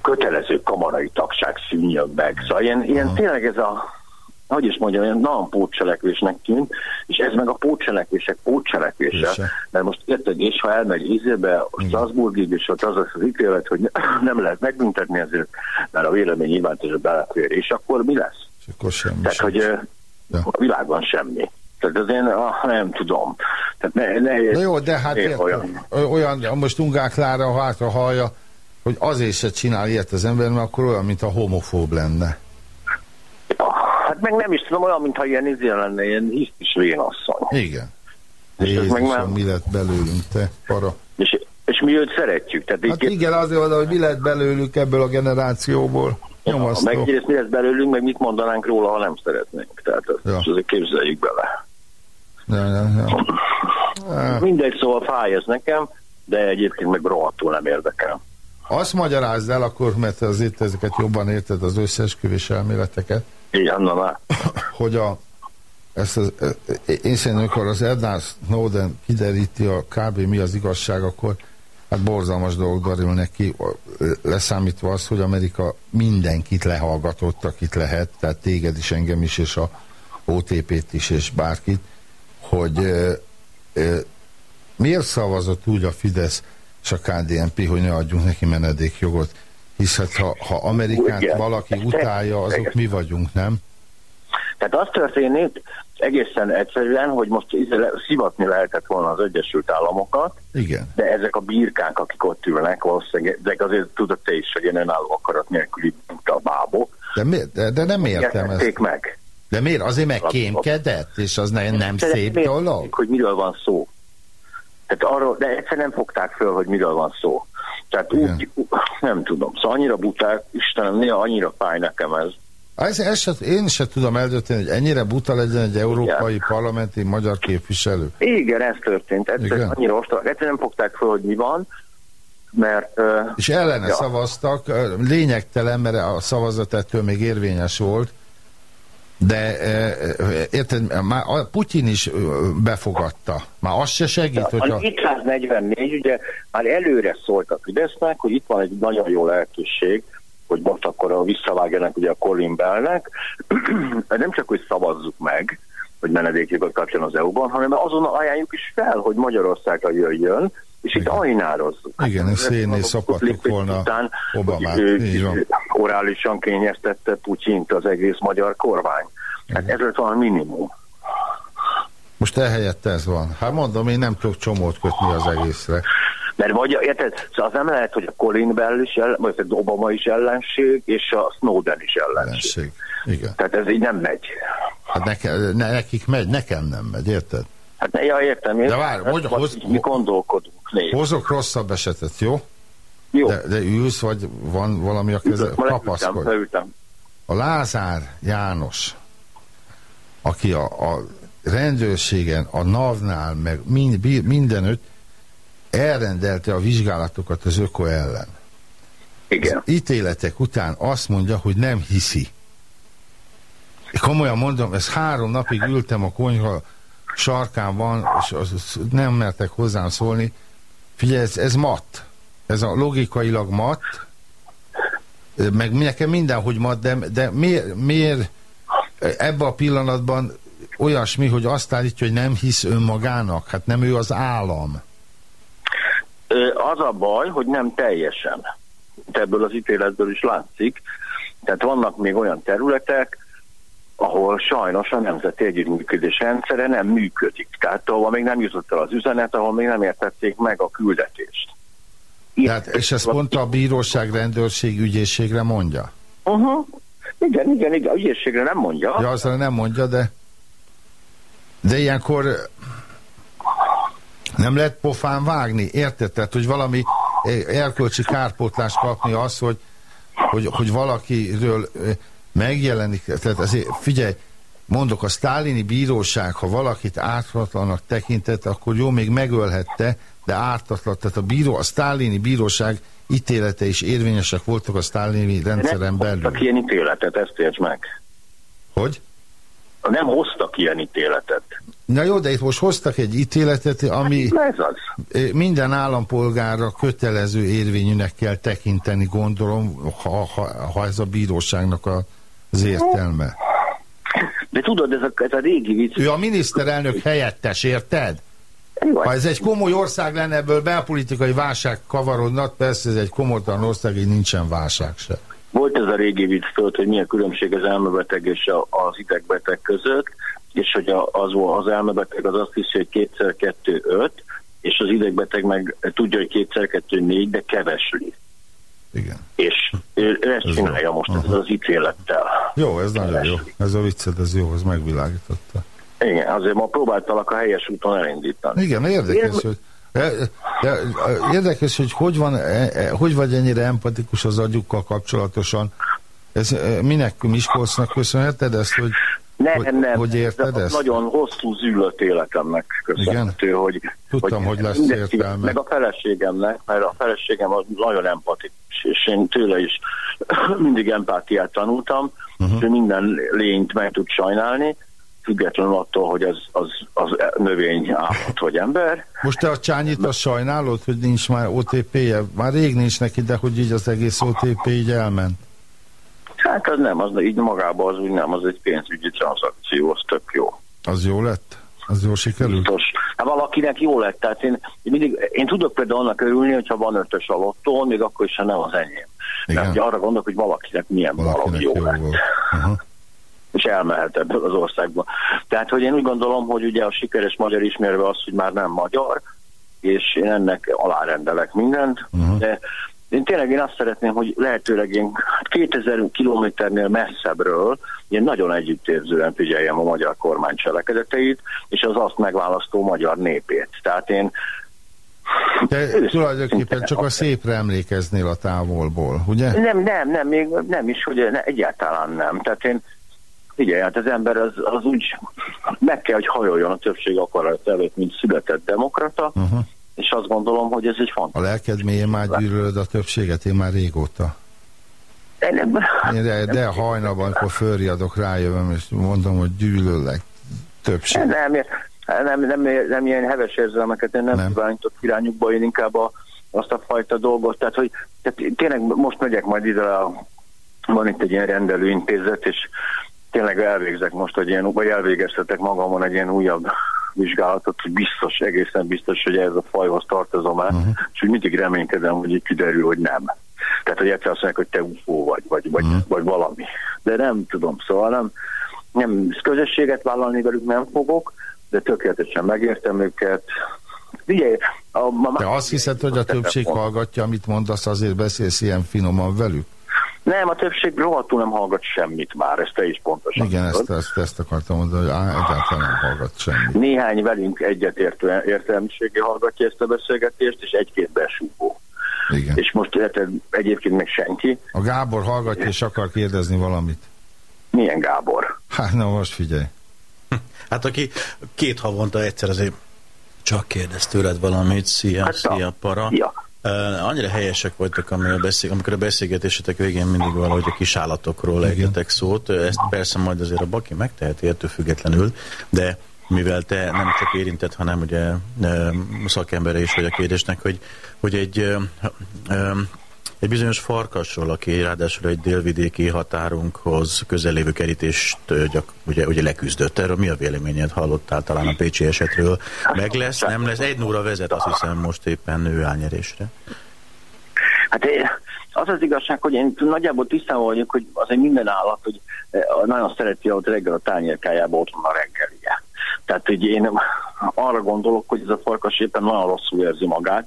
kötelező kamarai tagság szűnjön meg. Szóval ilyen, ilyen tényleg ez a, hogy is mondjam, ilyen nagyon pótcselekvésnek tűnt, és ez meg a pótcselekvések pótcselekvése. Pése. Mert most érted, és ha elmegy ízébe a Strasbourgig, és ott az az ítélet, hogy <clears throat> nem lehet megbüntetni ezért, mert a vélemény nyilvántartásra belefér, és akkor mi lesz? És akkor semmi Tehát, sem. hogy Ja. a világban semmi. Tehát az én ah, nem tudom. Tehát ne, ne, Na jó, de hát olyan. olyan, most Ungár Klára a hátra hallja, hogy azért se csinál ilyet az ember, mert akkor olyan, mint a homofób lenne. Hát meg nem is tudom, olyan, mintha ilyen izé lenne, ilyen hisztis vénasszony. Igen. És ez meg Jézusom, már- mi lett belőlünk, te para. És, és mi őt szeretjük. Tehát Hát így, igen, azért van, hogy mi lett belőlük ebből a generációból. Nyomasztó. Egyrészt mi lesz belőlünk, meg mit mondanánk róla, ha nem szeretnénk. Tehát Ja. ezt azért képzeljük bele. Ja, ja, ja. Mindegy, szóval fáj ez nekem, de egyébként meg rohadtul nem érdekel. Azt magyarázd el akkor, mert azért ezeket jobban érted, az összeesküvés elméleteket, Igen, na, na. hogy a, ezt az, e, én szerintem, amikor az Edward Snowden kideríti a kb. mi az igazság, akkor hát borzalmas dolgok derülnek ki, leszámítva az, hogy Amerika mindenkit lehallgatott, akit lehet, tehát téged is, engem is, és a OTP-t is, és bárkit, hogy ö, ö, miért szavazott úgy a Fidesz és a KDNP, hogy ne adjunk neki menedékjogot, hisz hát ha, ha Amerikát Igen. valaki utálja, azok mi vagyunk, nem? Tehát az történik egészen egyszerűen, hogy most izé- szivatni lehetett volna az Egyesült Államokat, Igen. de ezek a birkák, akik ott ülnek, valószínűleg, ezek azért tudod te is, hogy ilyen önálló akarat nélküli a bábok. De, miért, de, de nem értem ezt. Meg. De miért? Azért meg kémkedett, és az nem, nem szép dolog? hogy miről van szó. Tehát arról, de egyszer nem fogták föl, hogy miről van szó. Tehát úgy, nem tudom, szóval annyira buták, Istenem, néha annyira fáj nekem ez. Ez, ez se, én se tudom eldönteni, hogy ennyire buta legyen egy európai parlamenti magyar képviselő. Igen, ez történt. Igen. Egyszer annyira ostoba. Egyszer nem fogták föl, hogy mi van, mert... Uh, És ellene Ja. szavaztak, lényegtelen, mert a szavazat ettől még érvényes volt, de érted, már a Putyin is befogadta. Már az se segít, a hogyha... 444 ugye már előre szólt a Fidesznek, hogy itt van egy nagyon jó lehetőség, hogy most akkor a visszavágjanak ugye a Colin Bellnek, <clears throat> nem csak, hogy szavazzuk meg, hogy menedékjogot kapjon az EU-ban, hanem azon ajánljuk is fel, hogy Magyarországra jöjjön, és itt ajnározzuk. Igen, és szénné szapattuk volna után, Obamát, orálisan kényeztette Putyint az egész magyar kormány. Hát ez lett valami minimum. Most ehelyett ez van. Hát mondom, én nem tudok csomót kötni az egészre. Mert vagy, érted, szóval az nem lehet, hogy a Colin Bell is ellen, vagy az Obama is ellenség, és a Snowden is ellenség. Ellenség. Igen. Tehát ez így nem megy. Hát neke, ne, nekik megy, nekem nem megy, érted? Hát ne, ja, értem. én. De várj, Hát, hogy hoz- mi gondolkodunk. Nézd. Hozok rosszabb esetet, jó? Jó, De, de ülsz, vagy van valami a keze? Kapaszkodj. leültem. A Lázár János, aki a, a rendőrségen, a NAV-nál, meg mind, mindenütt elrendelte a vizsgálatokat az öko ellen. Igen. Az ítéletek után azt mondja, hogy nem hiszi. Komolyan mondom, ez három napig ültem a konyha sarkán van, és az, nem mertek hozzám szólni. Figyelj, ez, ez mat. Ez a logikailag mat, meg nekem mindenhogy mat, de, de miért, miért ebben a pillanatban olyasmi, hogy azt állítja, hogy nem hisz önmagának? Hát nem ő az állam. Az a baj, hogy nem teljesen. Ebből az ítéletből is látszik. Tehát vannak még olyan területek, ahol sajnos a nemzeti együttműködés rendszere nem működik. Tehát ahol még nem jutott el az üzenet, ahol még nem értették meg a küldetést. Tehát, és ezt pont a bíróság, rendőrség, ügyészségre mondja? Uh-huh. Igen, igen, igen, a ügyészségre nem mondja. Ja, azt nem mondja, de de ilyenkor nem lehet pofán vágni, érted? Tehát, hogy valami erkölcsi kárpótlást kapni az, hogy, hogy, hogy valakiről ö, megjelenik, tehát azért figyelj, mondok, a sztálini bíróság, ha valakit ártatlanak tekintett, akkor jó, még megölhette, de ártatlan, tehát a, bíró, a sztálini bíróság ítélete is érvényesek voltak a sztálini rendszeren nem belül. hoztak ilyen ítéletet, ezt érts meg. Hogy? Nem hoztak ilyen ítéletet. Na jó, de itt most hoztak egy ítéletet, ami Na ez az. minden állampolgárra kötelező érvényűnek kell tekinteni, gondolom, ha, ha, ha ez a bíróságnak a, az értelme. De tudod, ez a, ez a régi vicc. Ő a miniszterelnök helyettes, érted? Ha ez egy komoly ország lenne, ebből belpolitikai válság kavarodna, persze ez egy komolytalan ország, így nincsen válság se. Volt ez a régi vicc tudod, hogy mi a különbség az elmebeteg és az idegbeteg között, és hogy az, az elmebeteg az azt hiszi, hogy kétszer kettő öt, és az idegbeteg meg tudja, hogy kétszer kettő négy, de kevesli. Igen. És ő, ő ezt Ez csinálja jó. most Aha. ezzel az ítélettel. Jó, ez nagyon jó. Ez a vicced, ez jó, ez megvilágította. Igen, azért ma próbáltalak a helyes úton elindítani. Igen, érdekes, hogy de, de, érdekes, hogy hogy, van, e, e, hogy vagy ennyire empatikus az agyukkal kapcsolatosan, Ez minek Miskolcnak köszönheted ezt, hogy, Nem, hogy, nem. hogy érted Ez ezt? Nagyon hosszú zűlött életemnek köszönhető, hogy... Tudtam, hogy lesz mindenki- értelme. Meg a feleségemnek, mert a feleségem az nagyon empatikus, és én tőle is <coughs> mindig empátiát tanultam, Mhm. uh-huh. és minden lényt meg tud sajnálni, függetlenül attól, hogy az, az, az növény, állat vagy ember. Most te a csányit azt sajnálod, hogy nincs már OTP-je? Már rég nincs neki, de hogy így az egész OTP így elment. Hát az nem, az így magában az úgy nem, az egy pénzügyi tranzakció, az tök jó. Az jó lett? Az jó sikerült? Biztos. Hát valakinek jó lett, tehát én, én, mindig, én tudok például annak örülni, hogyha van ötös a lottó, még akkor is, ha nem az enyém. Igen. Mert arra gondolok, hogy valakinek milyen valami Valakinek jó, jó lett. volt. Aha. És elmehet ebből az országba. Tehát, hogy én úgy gondolom, hogy ugye a sikeres magyar ismerve az, hogy már nem magyar, és én ennek alárendelek mindent, uh-huh. de én tényleg én azt szeretném, hogy lehetőleg én 2000 kilométernél messzebbről én nagyon együttérzően figyeljem a magyar kormány cselekedeteit, és az azt megválasztó magyar népét. Tehát én Te tulajdonképpen csak a szépre emlékeznél a távolból, ugye? Nem, nem, nem, még nem is, hogy ne, egyáltalán nem. Tehát én, figyelj, hát az ember az, az úgy meg kell, hogy hajoljon a többség akarat előtt, mint született demokrata, Uh-huh. és azt gondolom, hogy ez egy A fantasztikus. lelked mélyén már gyűlölöd a többséget, én már régóta. De nem, Én de, de hajnalban, amikor fölriadok, rájövöm, és mondom, hogy gyűlölök többség. nem, nem, nem, nem, nem ilyen heves érzelmeket, én nem, Nem. irányítok irányukba, én inkább a, azt a fajta dolgot, tehát hogy tehát tényleg most megyek majd ide, a, van itt egy ilyen rendelőintézet, és tényleg elvégzek most, hogy ilyen, vagy elvégeztetek magamon egy ilyen újabb vizsgálatot, hogy biztos, egészen biztos, hogy ez a fajhoz tartozom el, uh-huh. és hogy mindig reménykedem, hogy így kiderül, hogy nem. Tehát, hogy egyszer azt mondják, hogy te UFO vagy, vagy, vagy, uh-huh. vagy valami. De nem tudom, szóval nem, nem közösséget vállalni velük nem fogok, de tökéletesen megértem őket. Figyelj, a, a, Te azt hiszed, hogy a többség hallgatja, amit mondasz, azért beszélsz ilyen finoman velük? Nem, a többség rohadtul nem hallgat semmit már, ezt te is pontosan Igen, ezt, ezt, ezt akartam mondani, hogy á, egyáltalán nem hallgat semmit. Néhány velünk egyetértő értelmiségi hallgatja ezt a beszélgetést, és egy-két besúgó. Igen. És most érted, egyébként meg senki. A Gábor hallgatja és akar kérdezni valamit. Milyen Gábor? Hát na most figyelj. <laughs> Hát aki két havonta egyszer azért csak kérdez tőled valamit, szia, Hát, szia, para. Ja. Uh, annyira helyesek vagytok, amikor a, beszél, amikor a beszélgetésetek végén mindig valahogy a kisállatokról ejtetek szót. Ezt persze majd azért a baki megteheti ettől függetlenül, de mivel te nem csak érintett, hanem ugye szakembere is vagy a kérdésnek, hogy, hogy egy, egy bizonyos farkasról, aki ráadásul egy délvidéki határunkhoz közelévő kerítést gyak, ugye, ugye leküzdött. Erről mi a véleményed? Hallottál talán a Pécsi esetről? Meg lesz, nem lesz? Egy nóra vezet, azt hiszem most éppen nő álnyerésre. Hát én- az az igazság, hogy én nagyjából tisztában vagyok, hogy azért minden állat, hogy nagyon szereti, hogy reggel a tányérkájában ott van a reggelije. Tehát, hogy én arra gondolok, hogy ez a farkas éppen nagyon rosszul érzi magát,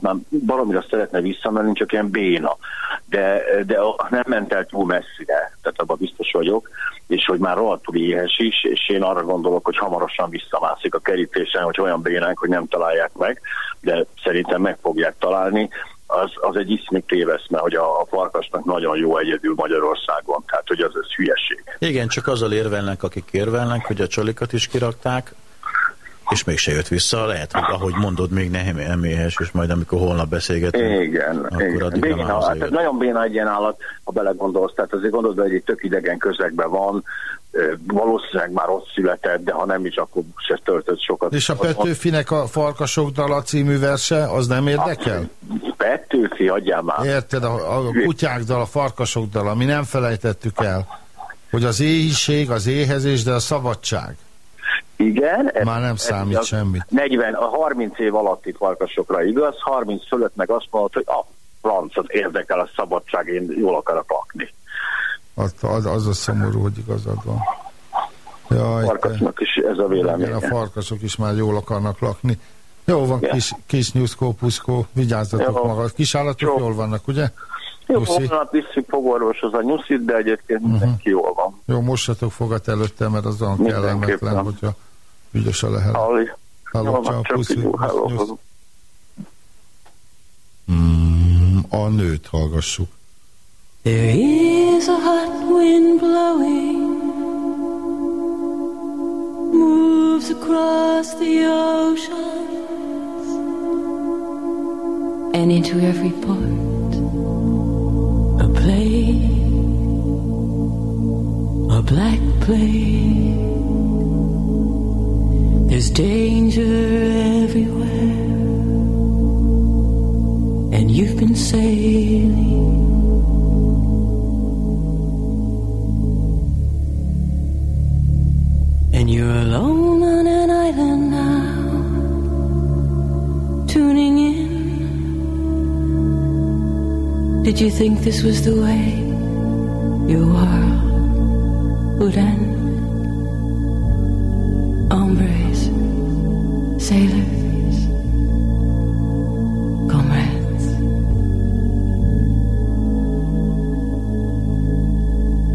már baromira szeretne visszamenni, csak ilyen béna. De, de nem ment el túl messzire, tehát abban biztos vagyok, és hogy már rohadtul éhes is, és én arra gondolok, hogy hamarosan visszamászik a kerítésen, hogy olyan bénánk, hogy nem találják meg, de szerintem meg fogják találni. Az, az egy iszmit téveszme, hogy a, a farkasnak nagyon jó egyedül Magyarországon, tehát hogy az ez hülyeség. Igen, csak azzal érvelnek, akik érvelnek, hogy a csalikat is kirakták, és mégse jött vissza. Lehet, hogy ahogy mondod, még nem nem éhes, és majd amikor holnap beszélgetünk, Igen, akkor igen. addig nem Béna, hát hazajött. nagyon béna egy ilyen állat, ha belegondolsz. Tehát azért gondolod, hogy egy tök idegen közegben van, valószínűleg már ott született, de ha nem is, akkor se töltött sokat. És a. Petőfinek a Farkasok dala című verse, az nem érdekel? Petőfi, adjál már. Érted, a, a kutyák dala, a farkasok dala, mi nem felejtettük el, hogy az éhiség, az éhezés, de a szabadság. Igen. ez- Már nem ez számít a semmit. 40, a 30 év alatti farkasokra igaz, 30 fölött meg azt mondod, hogy a francot érdekel a szabadság, én jól akarok lakni. Az, az, az a szomorú, hogy igazad van. Jaj, te. Farkasnak is ez a Igen, véleménye. a farkasok is már jól akarnak lakni. Jó van, Igen. kis, kis nyuszkó, puszkó, vigyázzatok Jó. magad. Kis állatok Jó. jól vannak, ugye? Jó, holnap visszük fogorvoshoz a nyuszit, de egyébként Mhm. mindenki jól van. Jó, mossatok fogat előtte, mert az olyan Mindenképpen. kellemetlen, hogyha ügyes a lehet. Halli. Halló, Jól ciao, puszi, jó, pusz, hello. nyusz. Mm, a nőt hallgassuk. There is is a hot wind blowing, moves across the oceans and into every port. A plane, a black plane. There's danger everywhere, and you've been sailing. And you're alone on an island now, tuning in. Did you think this was the way your world would end? Hombres, sailors, comrades.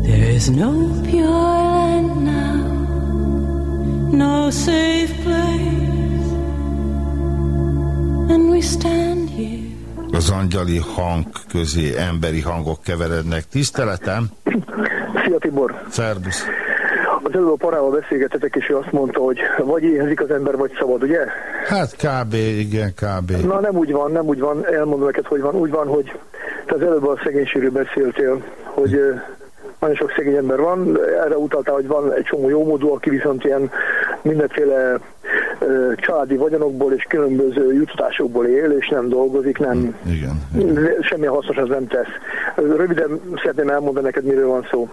There is no pure land now, no safe place, and we stand here. Az angyali hang közé emberi hangok keverednek. Tiszteletem, Szia Tibor! szervusz. Az előbb a parával beszélgetetek, és ő azt mondta, hogy vagy éhezik az ember, vagy szabad, ugye? Hát kb. igen, kb. Na nem úgy van, nem úgy van, elmondom neked, hogy van. Úgy van, hogy te az előbb a szegénységről beszéltél, hogy nagyon sok szegény ember van, erre utaltál, hogy van egy csomó jómódú, aki viszont ilyen mindenféle ö, családi vagyonokból és különböző jutatásokból él, és nem dolgozik, nem, Igen. semmi hasznos az nem tesz. Röviden szeretném elmondani neked, miről van szó.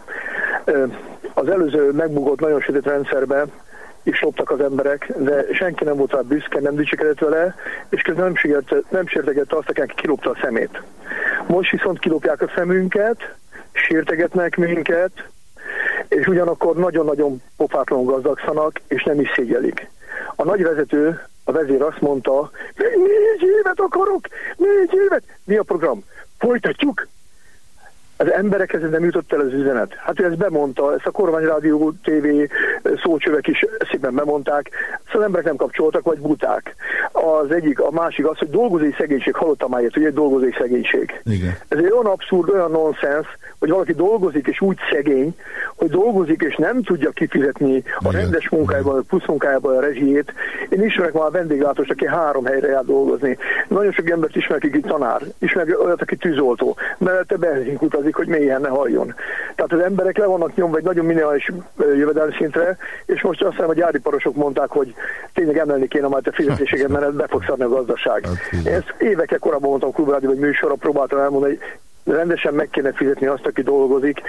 Az előző megbukott nagyon sötét rendszerbe is loptak az emberek, de senki nem volt rá büszke, nem dicsekedett vele, és közben nem, sértegette, nem sértegette azt, aki kilopta a szemét. Most viszont kilopják a szemünket, sértegetnek minket, és ugyanakkor nagyon-nagyon pofátlanul gazdagszanak, és nem is szégyelik. A nagy vezető, a vezér azt mondta, négy évet akarok, négy évet. Mi a program? Folytatjuk? Az emberekhez nem jutott el az üzenet. Hát ő ezt bemondta, ezt a kormányrádió TV szócsövek is szépen bemondták, szóval emberek nem kapcsoltak, vagy buták. Az egyik, a másik az, hogy dolgozói szegénység, hallottam már ilyet, hogy egy dolgozói szegénység. Igen. Ez egy olyan abszurd, olyan nonsens, hogy valaki dolgozik és úgy szegény, hogy dolgozik és nem tudja kifizetni a rendes munkájában, a plusz munkájában a rezsijét. Én ismerek már a vendéglátóst, aki három helyre jár dolgozni. Nagyon sok embert ismerek, aki tanár, ismerek olyat, aki tűzoltó, mellette benzink utazik, hogy mélyen ne halljon. Tehát az emberek le vannak nyomva egy nagyon minimális jövedelmi szintre, és most azt hiszem, a gyáriparosok mondták, hogy tényleg emelni kéne majd a fizetéseket, mert be fog szarni a gazdaság. Hát, ezt évekkel korábban mondtam a klubrádió, vagy műsorra próbáltam elmondani, hogy rendesen meg kéne fizetni azt, aki dolgozik,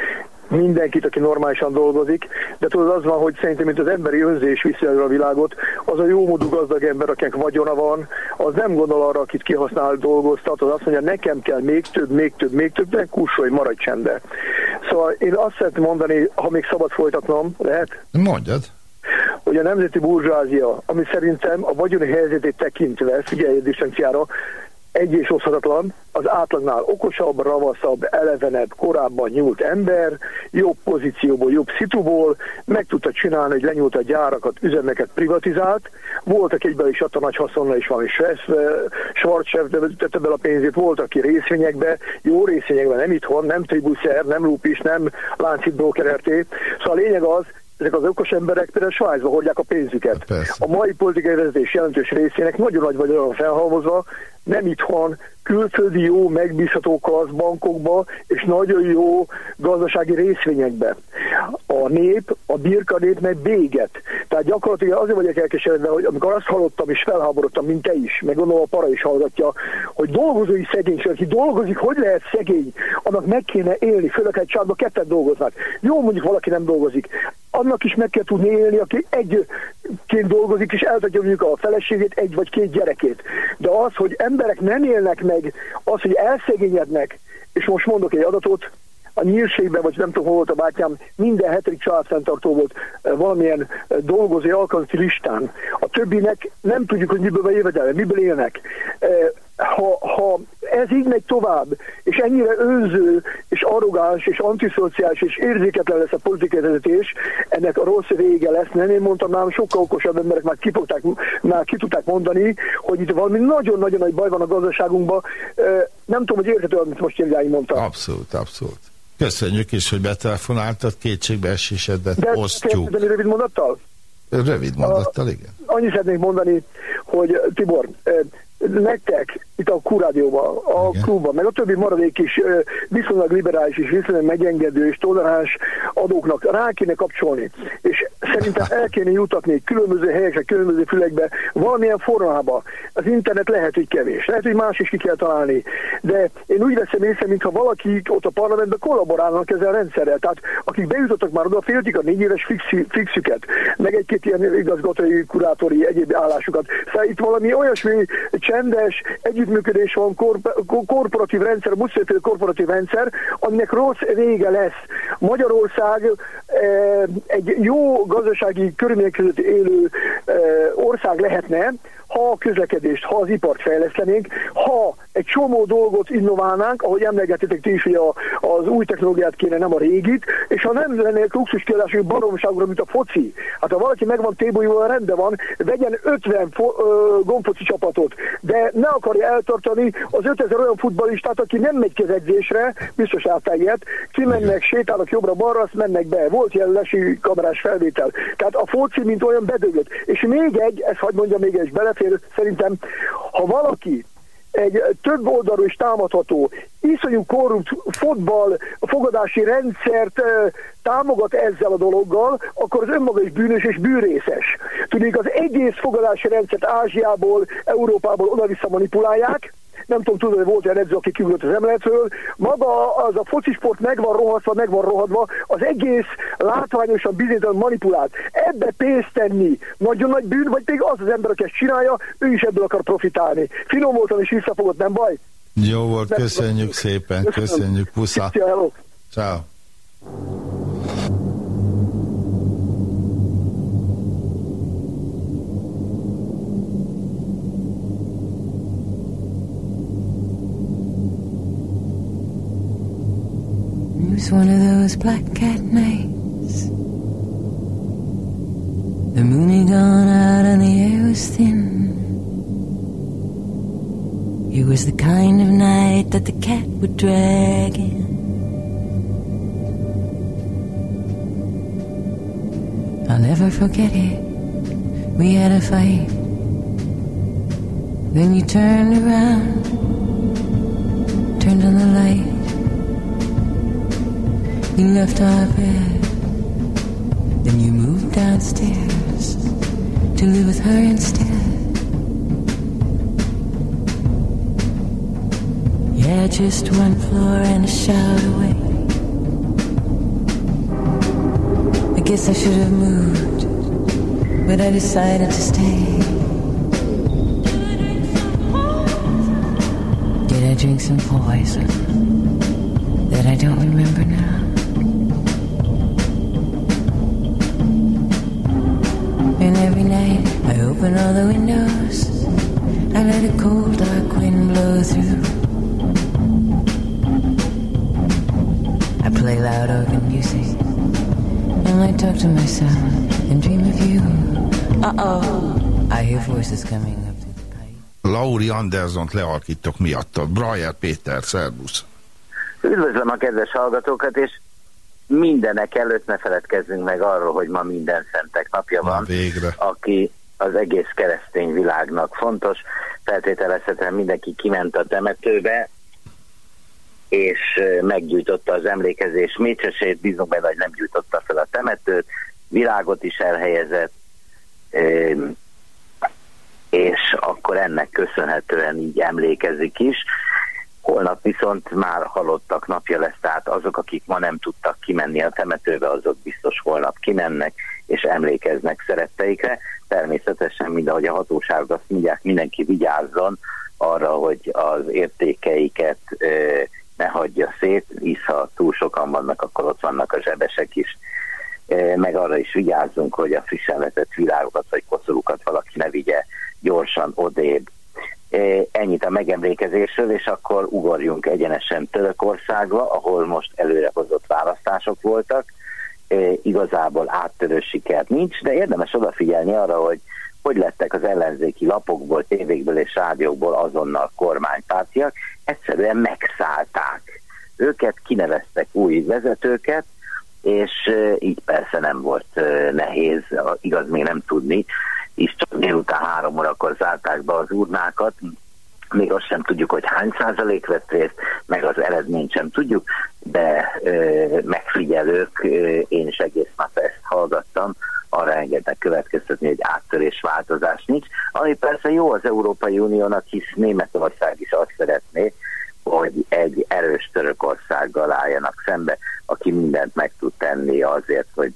mindenkit, aki normálisan dolgozik, de tudod, az van, hogy szerintem, mint az emberi önzés viszi előre a világot, az a jómódú gazdag ember, akinek vagyona van, az nem gondol arra, akit kihasznál, dolgoztat, az azt mondja, nekem kell még több, még több, még több, de kussolj, maradj csendbe. Szóval én azt szeretném mondani, ha még szabad folytatnom, lehet? Mondjad. Hogy a nemzeti burzsázia, ami szerintem a vagyoni helyzetét tekintve, figyelj a differenciára, egy és oszhatatlan, az átlagnál okosabb, ravaszabb, elevenebb, korábban nyúlt ember, jobb pozícióból, jobb szituból, meg tudta csinálni, hogy lenyúlt a gyárakat, üzemeket privatizált, voltak egyben is adta nagy haszonnal is valami Schwarzsef tette bele a pénzét, volt, aki részvényekbe, jó részvényekben, nem itthon, nem Tribuszer, nem Lupis, nem Láncid Broker RT. Szóval a lényeg az, ezek az okos emberek például Svájcba hordják a pénzüket. Persze. A mai politikai vezetés jelentős részének nagyon nagy vagy olyan felhalmozva, nem itthon, külföldi jó, megbízható bankokba, és nagyon jó gazdasági részvényekbe. A nép, a birka nép meg béget. Tehát gyakorlatilag azért vagyok elkeseredve, hogy amikor azt hallottam és felháborodtam, mint te is, meg gondolom a para is hallgatja, hogy dolgozói szegénység, aki dolgozik, hogy lehet szegény, annak meg kéne élni, főleg egy családban ketten dolgoznak. Jó, mondjuk valaki nem dolgozik, annak is meg kell tudni élni, aki egyként dolgozik, és eltartja mondjuk a feleségét, egy vagy két gyerekét. De az, hogy emberek nem élnek meg, az, hogy elszegényednek, és most mondok egy adatot, a nyírségben, vagy nem tudom, hol volt a bátyám, minden hetedik családfenntartó volt eh, valamilyen eh, dolgozói alkalmazotti listán. A többinek nem tudjuk, hogy miből van jövedelme, miből élnek. Ha, ha ez így megy tovább, és ennyire önző, és arrogáns, és antiszociális, és érzéketlen lesz a politikai vezetés, ennek a rossz vége lesz. Nem én mondtam, nálam sokkal okosabb emberek már, kifogták, már ki tudták mondani, hogy itt valami nagyon-nagyon nagy baj van a gazdaságunkban. Nem tudom, hogy érthető, amit most Jeliány mondta. Abszolút, abszolút. Köszönjük is, hogy betelefonáltad, kétségbeesésedet De osztjuk. kezdeni rövid mondattal? Rövid mondattal, igen. Annyit szeretnék mondani, hogy Tibor, nektek itt a Kurádióban, a Igen. klubban, meg a többi maradék is viszonylag liberális és viszonylag megengedő és toleráns adóknak rá kéne kapcsolni. És szerintem el kéne jutatni különböző helyekre, különböző fülekbe, valamilyen formába. Az internet lehet, hogy kevés, lehet, hogy más is ki kell találni. De én úgy veszem észre, mintha valaki ott a parlamentben kollaborálnak ezzel a rendszerrel. Tehát akik bejutottak már oda, féltik a négy éves fixi, fixüket, meg egy-két ilyen igazgatói, kurátori, egyéb állásukat. Szóval itt valami olyasmi csendes együttműködés van, korp- korporatív rendszer, muszfélféle korporatív rendszer, aminek rossz vége lesz. Magyarország eh, egy jó gazdasági körülmények között élő eh, ország lehetne, ha a közlekedést, ha az ipart fejlesztenénk, ha egy csomó dolgot innoválnánk, ahogy emlegettétek ti is, hogy a, az új technológiát kéne, nem a régit, és ha nem lenne egy luxus kiadás, hogy baromságra, mint a foci. Hát ha valaki megvan tébolyúval, rendben van, vegyen 50 fo- ö, gombfoci csapatot, de ne akarja eltartani az 5000 olyan futballistát, aki nem megy kezedzésre, biztos láttál ilyet, kimennek, sétálnak jobbra-balra, azt mennek be. Volt ilyen lesi kamerás felvétel. Tehát a foci, mint olyan bedögött. És még egy, ezt hagyd mondja még egy, és belefér, szerintem, ha valaki egy több oldalú és támadható, iszonyú korrupt fotball fogadási rendszert támogat ezzel a dologgal, akkor az önmaga is bűnös és bűrészes. Tudjuk, az egész fogadási rendszert Ázsiából, Európából oda-vissza manipulálják, nem tudom, tudod, hogy volt olyan edző, aki kiugrott az emeletről. Maga az a focisport meg van rohadva, meg van rohadva, az egész látványosan bizonytalan manipulált. Ebbe pénzt tenni nagyon nagy bűn, vagy pedig az az ember, aki ezt csinálja, ő is ebből akar profitálni. Finom voltam és visszafogott, nem baj? Jó volt, köszönjük szépen, köszönjük, pusza. Ciao. Was one of those black cat nights. The moon had gone out and the air was thin. It was the kind of night that the cat would drag in. I'll never forget it. We had a fight. Then you turned around, turned on the light. You left our bed. Then you moved downstairs to live with her instead. Yeah, just one floor and a shout away. I guess I should have moved, but I decided to stay. Did I drink some poison that I don't remember now? Open all the windows. I let a cold dark wind blow through. I play loud organ music. And I talk to myself and dream of you. Uh oh. I hear voices coming up through the pipe. Lauri Andersont lealkítok miattad. Brajer Péter, szervusz. Üdvözlöm a kedves hallgatókat, és mindenek előtt ne feledkezzünk meg arról, hogy ma minden szentek napja Na, van, végre. aki az egész keresztény világnak fontos. Feltételezhetően mindenki kiment a temetőbe, és meggyújtotta az emlékezés mécsesét, bízunk benne, hogy nem gyújtotta fel a temetőt, virágot is elhelyezett, és akkor ennek köszönhetően így emlékezik is. Holnap viszont már halottak napja lesz, tehát azok, akik ma nem tudtak kimenni a temetőbe, azok biztos holnap kimennek, és emlékeznek szeretteikre. Természetesen, mind ahogy a hatóságok azt mondják, mindenki vigyázzon arra, hogy az értékeiket ne hagyja szét, hisz ha túl sokan vannak, akkor ott vannak a zsebesek is. Meg arra is vigyázzunk, hogy a frissen vetett virágokat vagy koszorúkat valaki ne vigye gyorsan odébb. Ennyit a megemlékezésről, és akkor ugorjunk egyenesen Törökországba, ahol most előrehozott választások voltak. Eh, Igazából áttörő siker nincs, de érdemes odafigyelni arra, hogy hogy lettek az ellenzéki lapokból, tévékből és rádiókból azonnal kormánypártiak, egyszerűen megszállták. Őket, kineveztek új vezetőket, és így persze nem volt eh, nehéz, igaz még nem tudni, és csak délután három órakor zárták be az urnákat, még azt sem tudjuk, hogy hány százalék vett részt, meg az eredményt sem tudjuk, de ö, megfigyelők, ö, én is egész nap ezt hallgattam, arra engednek következtetni, hogy áttörés változás nincs, ami persze jó az Európai Uniónak, hisz Németország is azt szeretné, hogy egy erős Törökországgal álljanak szembe, aki mindent meg tud tenni azért, hogy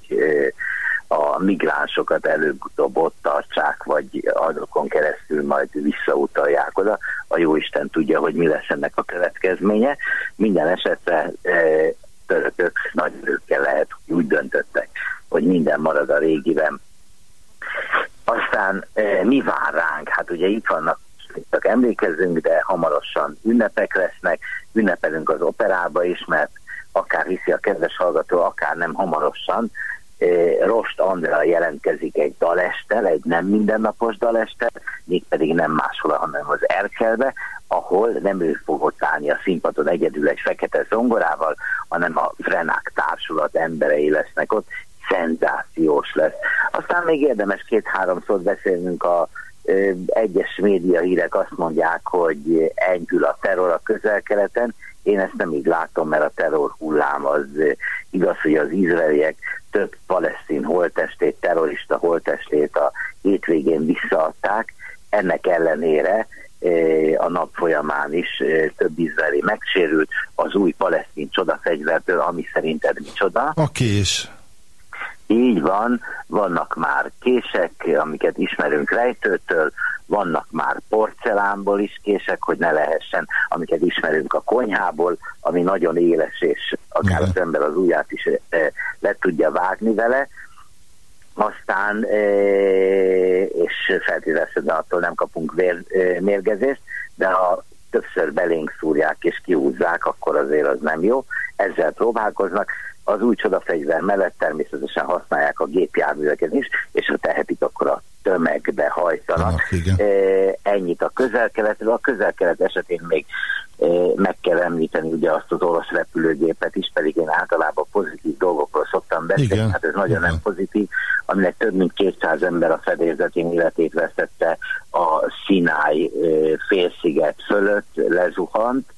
a migránsokat előbb-utóbb ott tartsák, vagy azokon keresztül majd visszautalják oda. A Jóisten tudja, hogy mi lesz ennek a következménye. Minden esetre törökök nagy erőkkel lehet, hogy úgy döntöttek, hogy minden marad a régiben. Aztán mi vár ránk? Hát ugye itt vannak csak emlékezzünk, de hamarosan ünnepek lesznek, ünnepelünk az operába is, mert akár hiszi a kedves hallgató, akár nem hamarosan, Rost Andrea jelentkezik egy dalestel, egy nem mindennapos dalestel, mégpedig nem máshol, hanem az Erkelbe, ahol nem ő fog ott állni a színpadon egyedül egy fekete zongorával, hanem a Vrenák társulat emberei lesznek ott, szenzációs lesz. Aztán még érdemes két-három szót beszélnünk a egyes média hírek azt mondják, hogy enyhül a terror a közel-keleten. Én ezt nem így látom, mert a terror hullám az igaz, hogy az izraeliek több palesztin holtestét, terrorista holtestét a hétvégén visszaadták. Ennek ellenére a nap folyamán is több izraeli megsérült az új palesztin csodafegyvertől, ami szerinted micsoda? A kés. Így van, vannak már kések, amiket ismerünk rejtőtől, vannak már porcelánból is kések, hogy ne lehessen, amiket ismerünk a konyhából, ami nagyon éles, és akár az ember az ujját is e, le tudja vágni vele. Aztán, e, és feltételezhetően attól nem kapunk vér, e, mérgezést, de ha többször belénk szúrják és kiúzzák, akkor azért az nem jó. Ezzel próbálkoznak az új csodafegyver mellett természetesen használják a gépjárműveket is, és ha tehetik, akkor a tömegbe hajtanak. Ah, e, ennyit a közel-keletről. A közel-kelet esetén még e, meg kell említeni ugye azt az orosz repülőgépet is, pedig én általában pozitív dolgokról szoktam beszélni, Igen. hát ez nagyon Igen. nem pozitív, aminek több mint 200 ember a fedélzetén életét vesztette a Sinai e, félsziget fölött, lezuhant,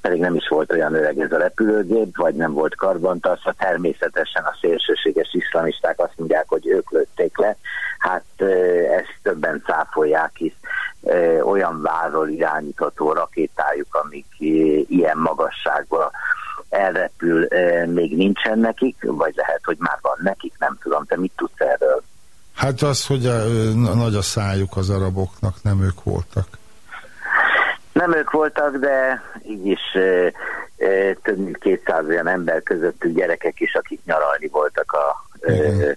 pedig nem is volt olyan öreg ez a repülőgép, vagy nem volt karbantartva. Természetesen a szélsőséges iszlamisták azt mondják, hogy ők lőtték le. Hát ezt többen cáfolják, hisz olyan várról irányítható rakétájuk, amik ilyen magasságban elrepül, még nincsen nekik, vagy lehet, hogy már van nekik, nem tudom. Te mit tudsz erről? Hát az, hogy a, nagy a szájuk az araboknak, nem ők voltak. Nem ők voltak, de így is több mint 200 olyan ember közöttük gyerekek is, akik nyaralni voltak a e,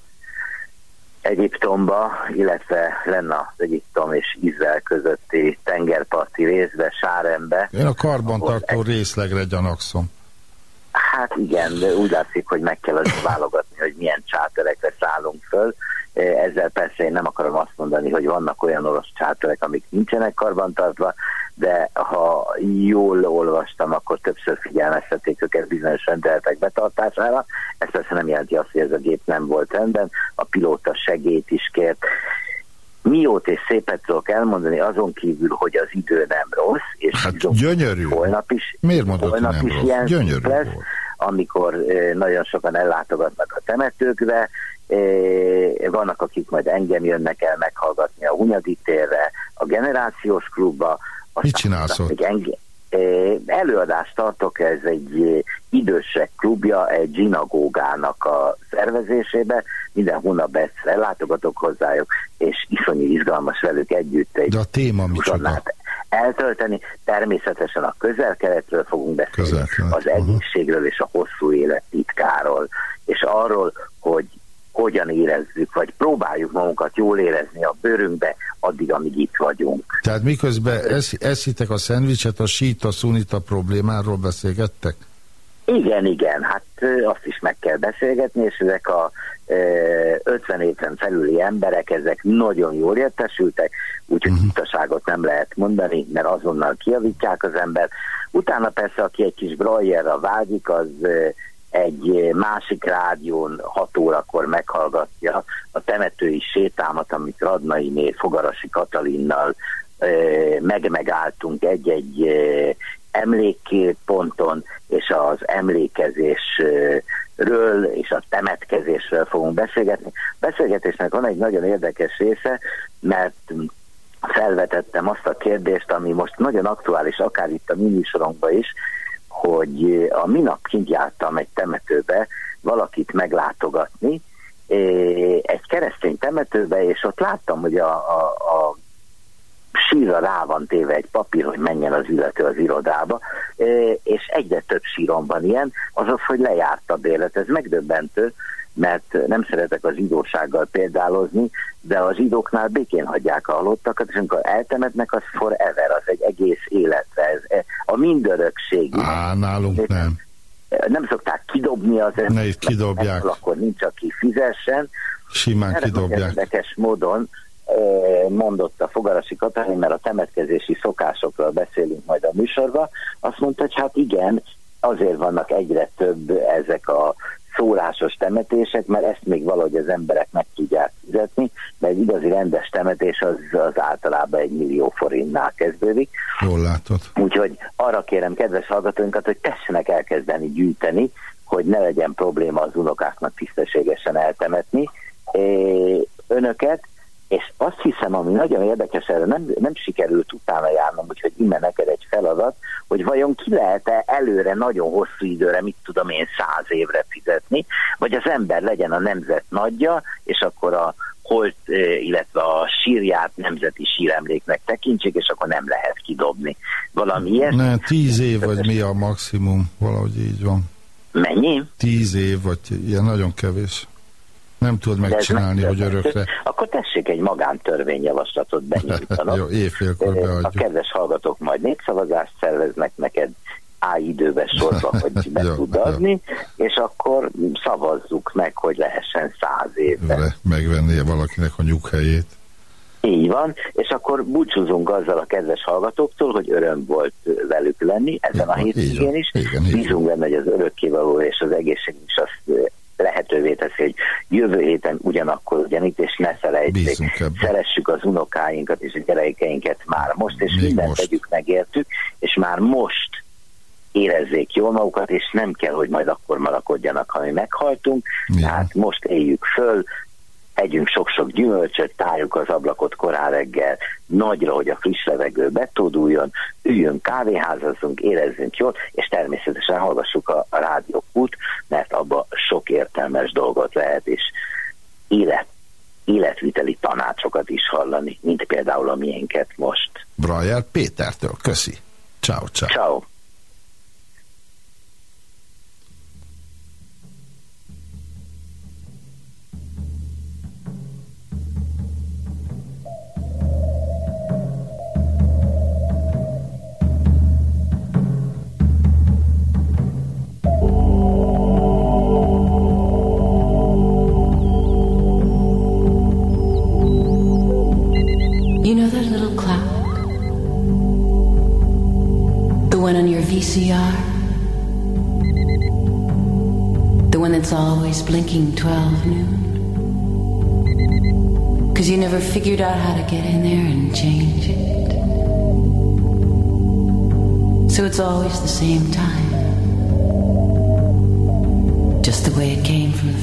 Egyiptomba, illetve lenne az Egyiptom és Izrael közötti tengerparti részbe, Sárembe. Én a karbantartó egy... részlegre gyanakszom. Hát igen, de úgy látszik, hogy meg kell válogatni, hogy milyen csáterekre szállunk föl. Ezzel persze én nem akarom azt mondani, hogy vannak olyan orosz csáterek, amik nincsenek karbantartva, de ha jól olvastam, akkor többször figyelmeztették őket bizonyos rendeletek betartására. Ez persze nem jelenti azt, hogy ez a gép nem volt rendben, a pilóta segét is kért. Miót és szépet tudok elmondani, azon kívül, hogy az idő nem rossz, és hát gyönyörű. holnap is, Miért holnap nem is rossz? Ilyen gyönyörű lesz, volt. Amikor nagyon sokan ellátogatnak a temetőkbe, vannak, akik majd engem jönnek el meghallgatni a Hunyadi térre, a generációs klubba, Mit csinálsz ott? Előadást tartok, ez egy idősek klubja, egy zsinagógának a szervezésébe, minden hónapban egyszer ellátogatok hozzájuk, és iszonyú izgalmas velük együtt egy De a téma micsoda? Eltölteni. Természetesen a közel-keletről fogunk beszélni, az egészségről és a hosszú élet titkáról, és arról, hogy hogyan érezzük, vagy próbáljuk magunkat jól érezni a bőrünkbe, addig, amíg itt vagyunk. Tehát miközben esz, eszitek a szendvicset, a síta, szunita problémáról beszélgettek? Igen, igen, hát azt is meg kell beszélgetni, és ezek a 50 éven felüli emberek, ezek nagyon jól értesültek, úgyhogy uh-huh. utaságot nem lehet mondani, mert azonnal kiavítják az ember. Utána persze, aki egy kis brajerra vágyik, az egy másik rádión 6 órakor meghallgatja a temetői sétámat, amit Radnainé Fogarasi Katalinnal megmegálltunk egy-egy emlékponton, és az emlékezésről és a temetkezésről fogunk beszélgetni. Beszélgetésnek van egy nagyon érdekes része, mert felvetettem azt a kérdést, ami most nagyon aktuális, akár itt a minisorunkban is, hogy a minap kint jártam egy temetőbe valakit meglátogatni, egy keresztény temetőbe, és ott láttam, hogy a, a, a sírra rá van téve egy papír, hogy menjen az illető az irodába, és egyre több síron van ilyen, azaz, hogy lejárt a bélet. Ez megdöbbentő, mert nem szeretek az zsidósággal példálozni, de a zsidóknál békén hagyják a halottakat, és amikor eltemetnek, az forever, az egy egész életre, ez a mindörökség. Á, nálunk nem. Nem szokták kidobni az embert, ne, kidobják. akkor nincs, aki fizessen. Simán Erre kidobják. Érdekes módon mondott a Fogarasi Katalin, mert a temetkezési szokásokról beszélünk majd a műsorban, azt mondta, hogy hát igen, azért vannak egyre több ezek a szólásos temetések, mert ezt még valahogy az emberek meg tudják fizetni, mert egy igazi rendes temetés az, az általában egy millió forintnál kezdődik. Jól látod. Úgyhogy arra kérem kedves hallgatóinkat, hogy tessenek elkezdeni gyűjteni, hogy ne legyen probléma az unokáknak tisztességesen eltemetni önöket, és azt hiszem, ami nagyon érdekes, erre nem, nem sikerült utána járnom, úgyhogy innen neked egy feladat, hogy vajon ki lehet-e előre nagyon hosszú időre, mit tudom én, száz évre fizetni, vagy az ember legyen a nemzet nagyja, és akkor a holt, illetve a sírját nemzeti síremléknek tekintsék, és akkor nem lehet kidobni. Valami ilyesmi. Ne, tíz év vagy mi a maximum, valahogy így van. Mennyi? Tíz év, vagy ilyen nagyon kevés. Nem tudod megcsinálni, hogy örökre. Akkor tessék egy magántörvényjavaslatot <laughs> benyújtanak. Jó, éjfélkor beadjuk. A kedves hallgatók majd népszavazást szerveznek neked A időben sorba, hogy be <laughs> tud adni, és akkor szavazzuk meg, hogy lehessen száz évben. Megvenni valakinek a nyughelyét. Így van, és akkor búcsúzunk azzal a kedves hallgatóktól, hogy öröm volt velük lenni ezen a hétvégén is. Igen, Bízunk benne, hogy az örökkévaló és az egészség is azt lehetővé teszi, hogy jövő héten ugyanakkor ugyanitt, és ne felejtsék, szeressük az unokáinkat és a gyerekeinket már most, és Még mindent most. tegyük megértük, és már most érezzék jól magukat, és nem kell, hogy majd akkor malakodjanak, ha mi meghaltunk, Igen. tehát most éljük föl, együnk sok-sok gyümölcsöt, tárjuk az ablakot korán reggel, nagyra, hogy a friss levegő betóduljon, üljünk, kávéházazzunk, érezzünk jól, és természetesen hallgassuk a, a rádiókút, mert abba sok értelmes dolgot lehet, és élet, életviteli tanácsokat is hallani, mint például a miénket most. Brajer Pétertől, köszi. Ciao, ciao. Ciao. VCR. The one that's always blinking 12 noon. Cause you never figured out how to get in there and change it. So it's always the same time. Just the way it came from the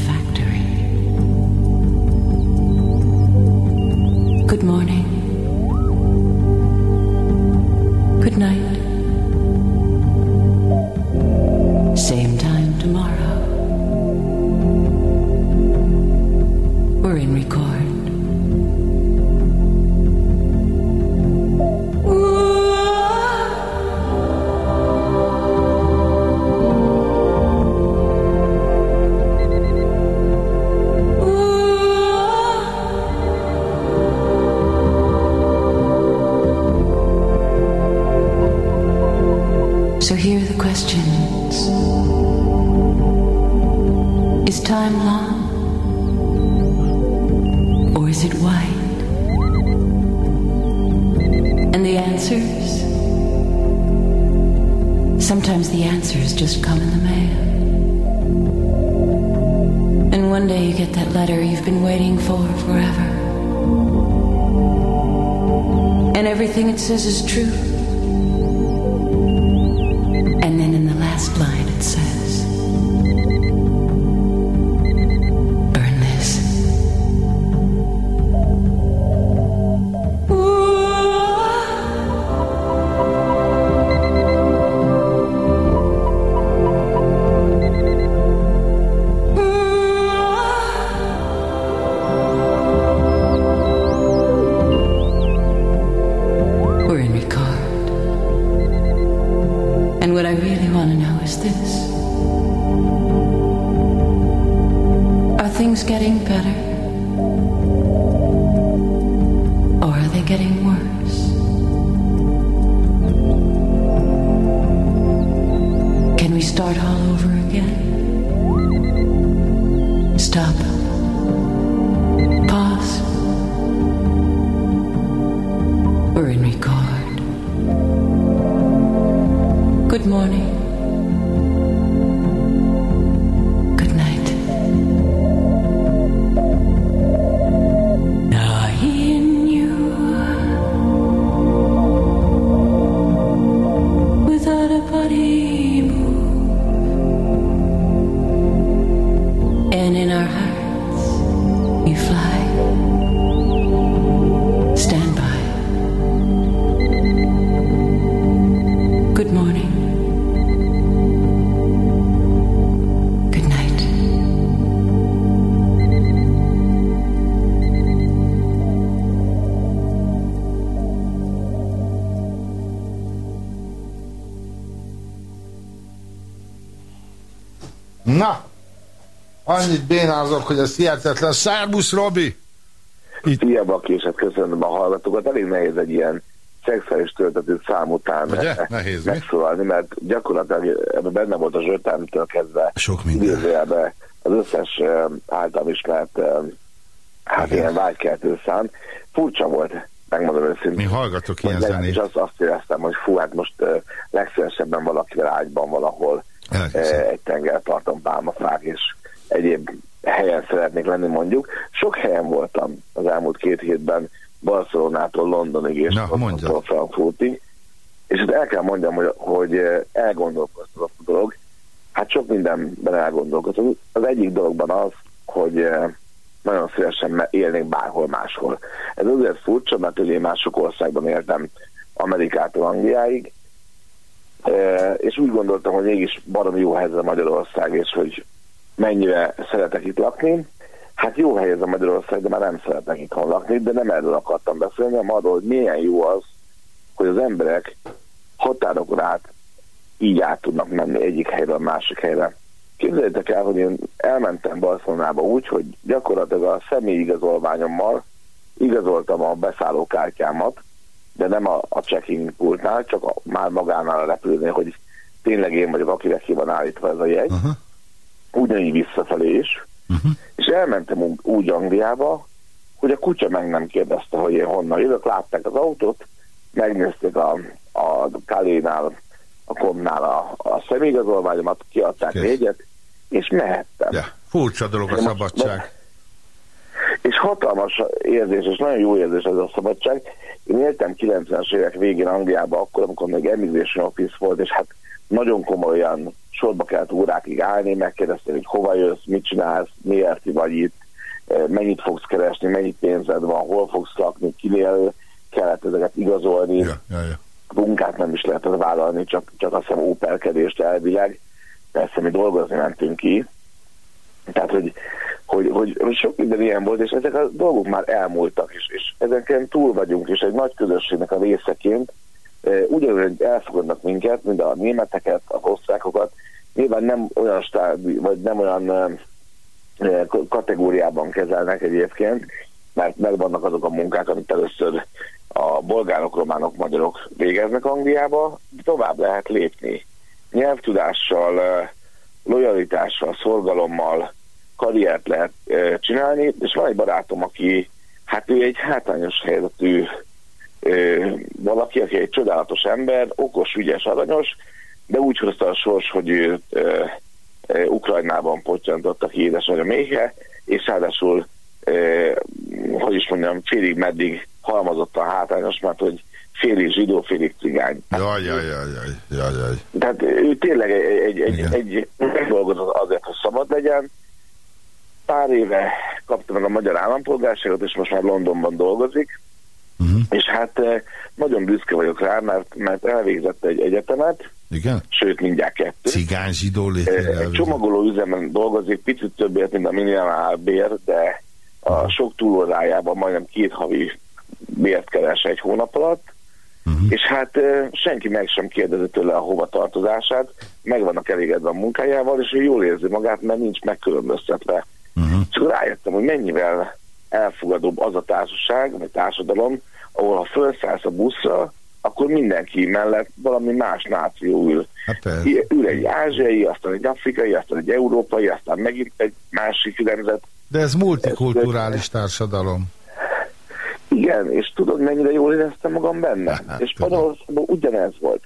one day you get that letter you've been waiting for forever. And everything it says is true. And then in the last line bénázok, hogy ez hihetetlen. Szerbusz, Robi! Szia, Baki, és hát köszönöm a hallgatókat. Elég nehéz egy ilyen szexuális töltető szám után Ugye? eh, Nehéz, mi? megszólalni, mert gyakorlatilag ebben benne volt a zsörtámtől kezdve Sok minden. az összes általam ismert hát Igen. ilyen vágykeltő szám. Furcsa volt, megmondom őszintén. Mi hallgatok ilyen zenét. azt, azt éreztem, hogy fú, hát most uh, legszívesebben valakivel ágyban valahol uh, egy tengerparton pálmafák és egyéb szeretnék lenni mondjuk. Sok helyen voltam az elmúlt két hétben, Barcelonától Londonig és Londontól. Frankfurtig. És itt el kell mondjam, hogy, hogy eh, elgondolkoztatott a dolog. Hát sok mindenben elgondolkoztatott. Az egyik dologban az, hogy eh, nagyon szívesen élnék bárhol máshol. Ez azért furcsa, mert ugye én már sok országban éltem Amerikától Angliáig, e, és úgy gondoltam, hogy mégis baromi jó helyzet Magyarország, és hogy mennyire szeretek itt lakni. Hát jó hely ez a Magyarország, de már nem szeretek itt lakni, de nem erről akartam beszélni, hanem arról, hogy milyen jó az, hogy az emberek határokon át így át tudnak menni egyik helyről a másik helyre. Képzeljétek el, hogy én elmentem Barcelonába úgy, hogy gyakorlatilag a személyi igazolványommal igazoltam a beszállókártyámat, de nem a, a checking pultnál, csak a, már magánál a repülőnél, hogy tényleg én vagyok, akire ki van állítva ez a jegy. Aha. Ugyanígy visszafelé is. Uh-huh. És elmentem úgy, Angliába, hogy a kutya meg nem kérdezte, hogy én honnan jövök, látták az autót, megnézték a, a Kalénál, a Komnál a, a személyigazolványomat, kiadták Kész. jegyet, és mehettem. Ja, furcsa dolog a Most- szabadság. És hatalmas érzés, és nagyon jó érzés ez a szabadság. Én éltem 90-es évek végén Angliába, akkor, amikor még Emigration Office volt, és hát nagyon komolyan sorba kellett órákig állni, megkérdezték, hogy hova jössz, mit csinálsz, miért vagy itt, eh, mennyit fogsz keresni, mennyi pénzed van, hol fogsz lakni, kinél kellett ezeket igazolni. Ja, ja, ja. munkát nem is lehetett vállalni, csak, csak azt hiszem óperkedést elvileg. Persze mi dolgozni mentünk ki. Tehát, hogy, hogy, hogy, hogy sok minden ilyen volt, és ezek a dolgok már elmúltak is, és ezeken túl vagyunk, és egy nagy közösségnek a részeként eh, ugyanúgy elfogadnak minket, mint a németeket, az osztrákokat, nyilván nem olyan stádi, vagy nem olyan kategóriában kezelnek egyébként, mert megvannak azok a munkák, amit először a bolgárok, románok, magyarok végeznek Angliába, de tovább lehet lépni. Nyelvtudással, lojalitással, szorgalommal karriert lehet eh, csinálni, és van egy barátom, aki, hát ő egy hátrányos helyzetű valaki, aki egy csodálatos ember, okos, ügyes, aranyos, de úgy hozta a sors, hogy őt ö, ö, Ukrajnában pottyantotta ki édesanyja méhe, és ráadásul, ö, hogy is mondjam, félig meddig halmazottan hátrányos, mert hogy félig zsidó, félig cigány. Jaj, jaj, jaj, jaj, jaj, jaj. Tehát ő tényleg egy, egy, egy, Igen. egy megdolgozott azért, hogy szabad legyen. Pár éve kapta meg a magyar állampolgárságot, és most már Londonban dolgozik. Uh-huh. És hát eh, nagyon büszke vagyok rá, mert, mert elvégzett egy egyetemet, Igen? sőt mindjárt kettő. Cigány zsidó Eh. Egy csomagoló üzemben dolgozik, picit többért, mint a minimál bér, de a sok túlórájában majdnem két havi bért keres egy hónap alatt, Uh-huh. és hát eh, senki meg sem kérdezi tőle a hova tartozását, meg vannak elégedve a munkájával, és ő jól érzi magát, mert nincs megkülönböztetve. Uh-huh. Csak rájöttem, hogy mennyivel elfogadóbb az a társaság, vagy társadalom, ahol ha felszállsz a buszra, akkor mindenki mellett valami más náció ül. Hát Ül egy ázsiai, aztán egy afrikai, aztán egy európai, aztán megint egy másik nemzet. De ez multikulturális társadalom. Igen, és tudod, mennyire jól éreztem magam benne? Hát, és tudom. Spanyolországban ugyanez volt.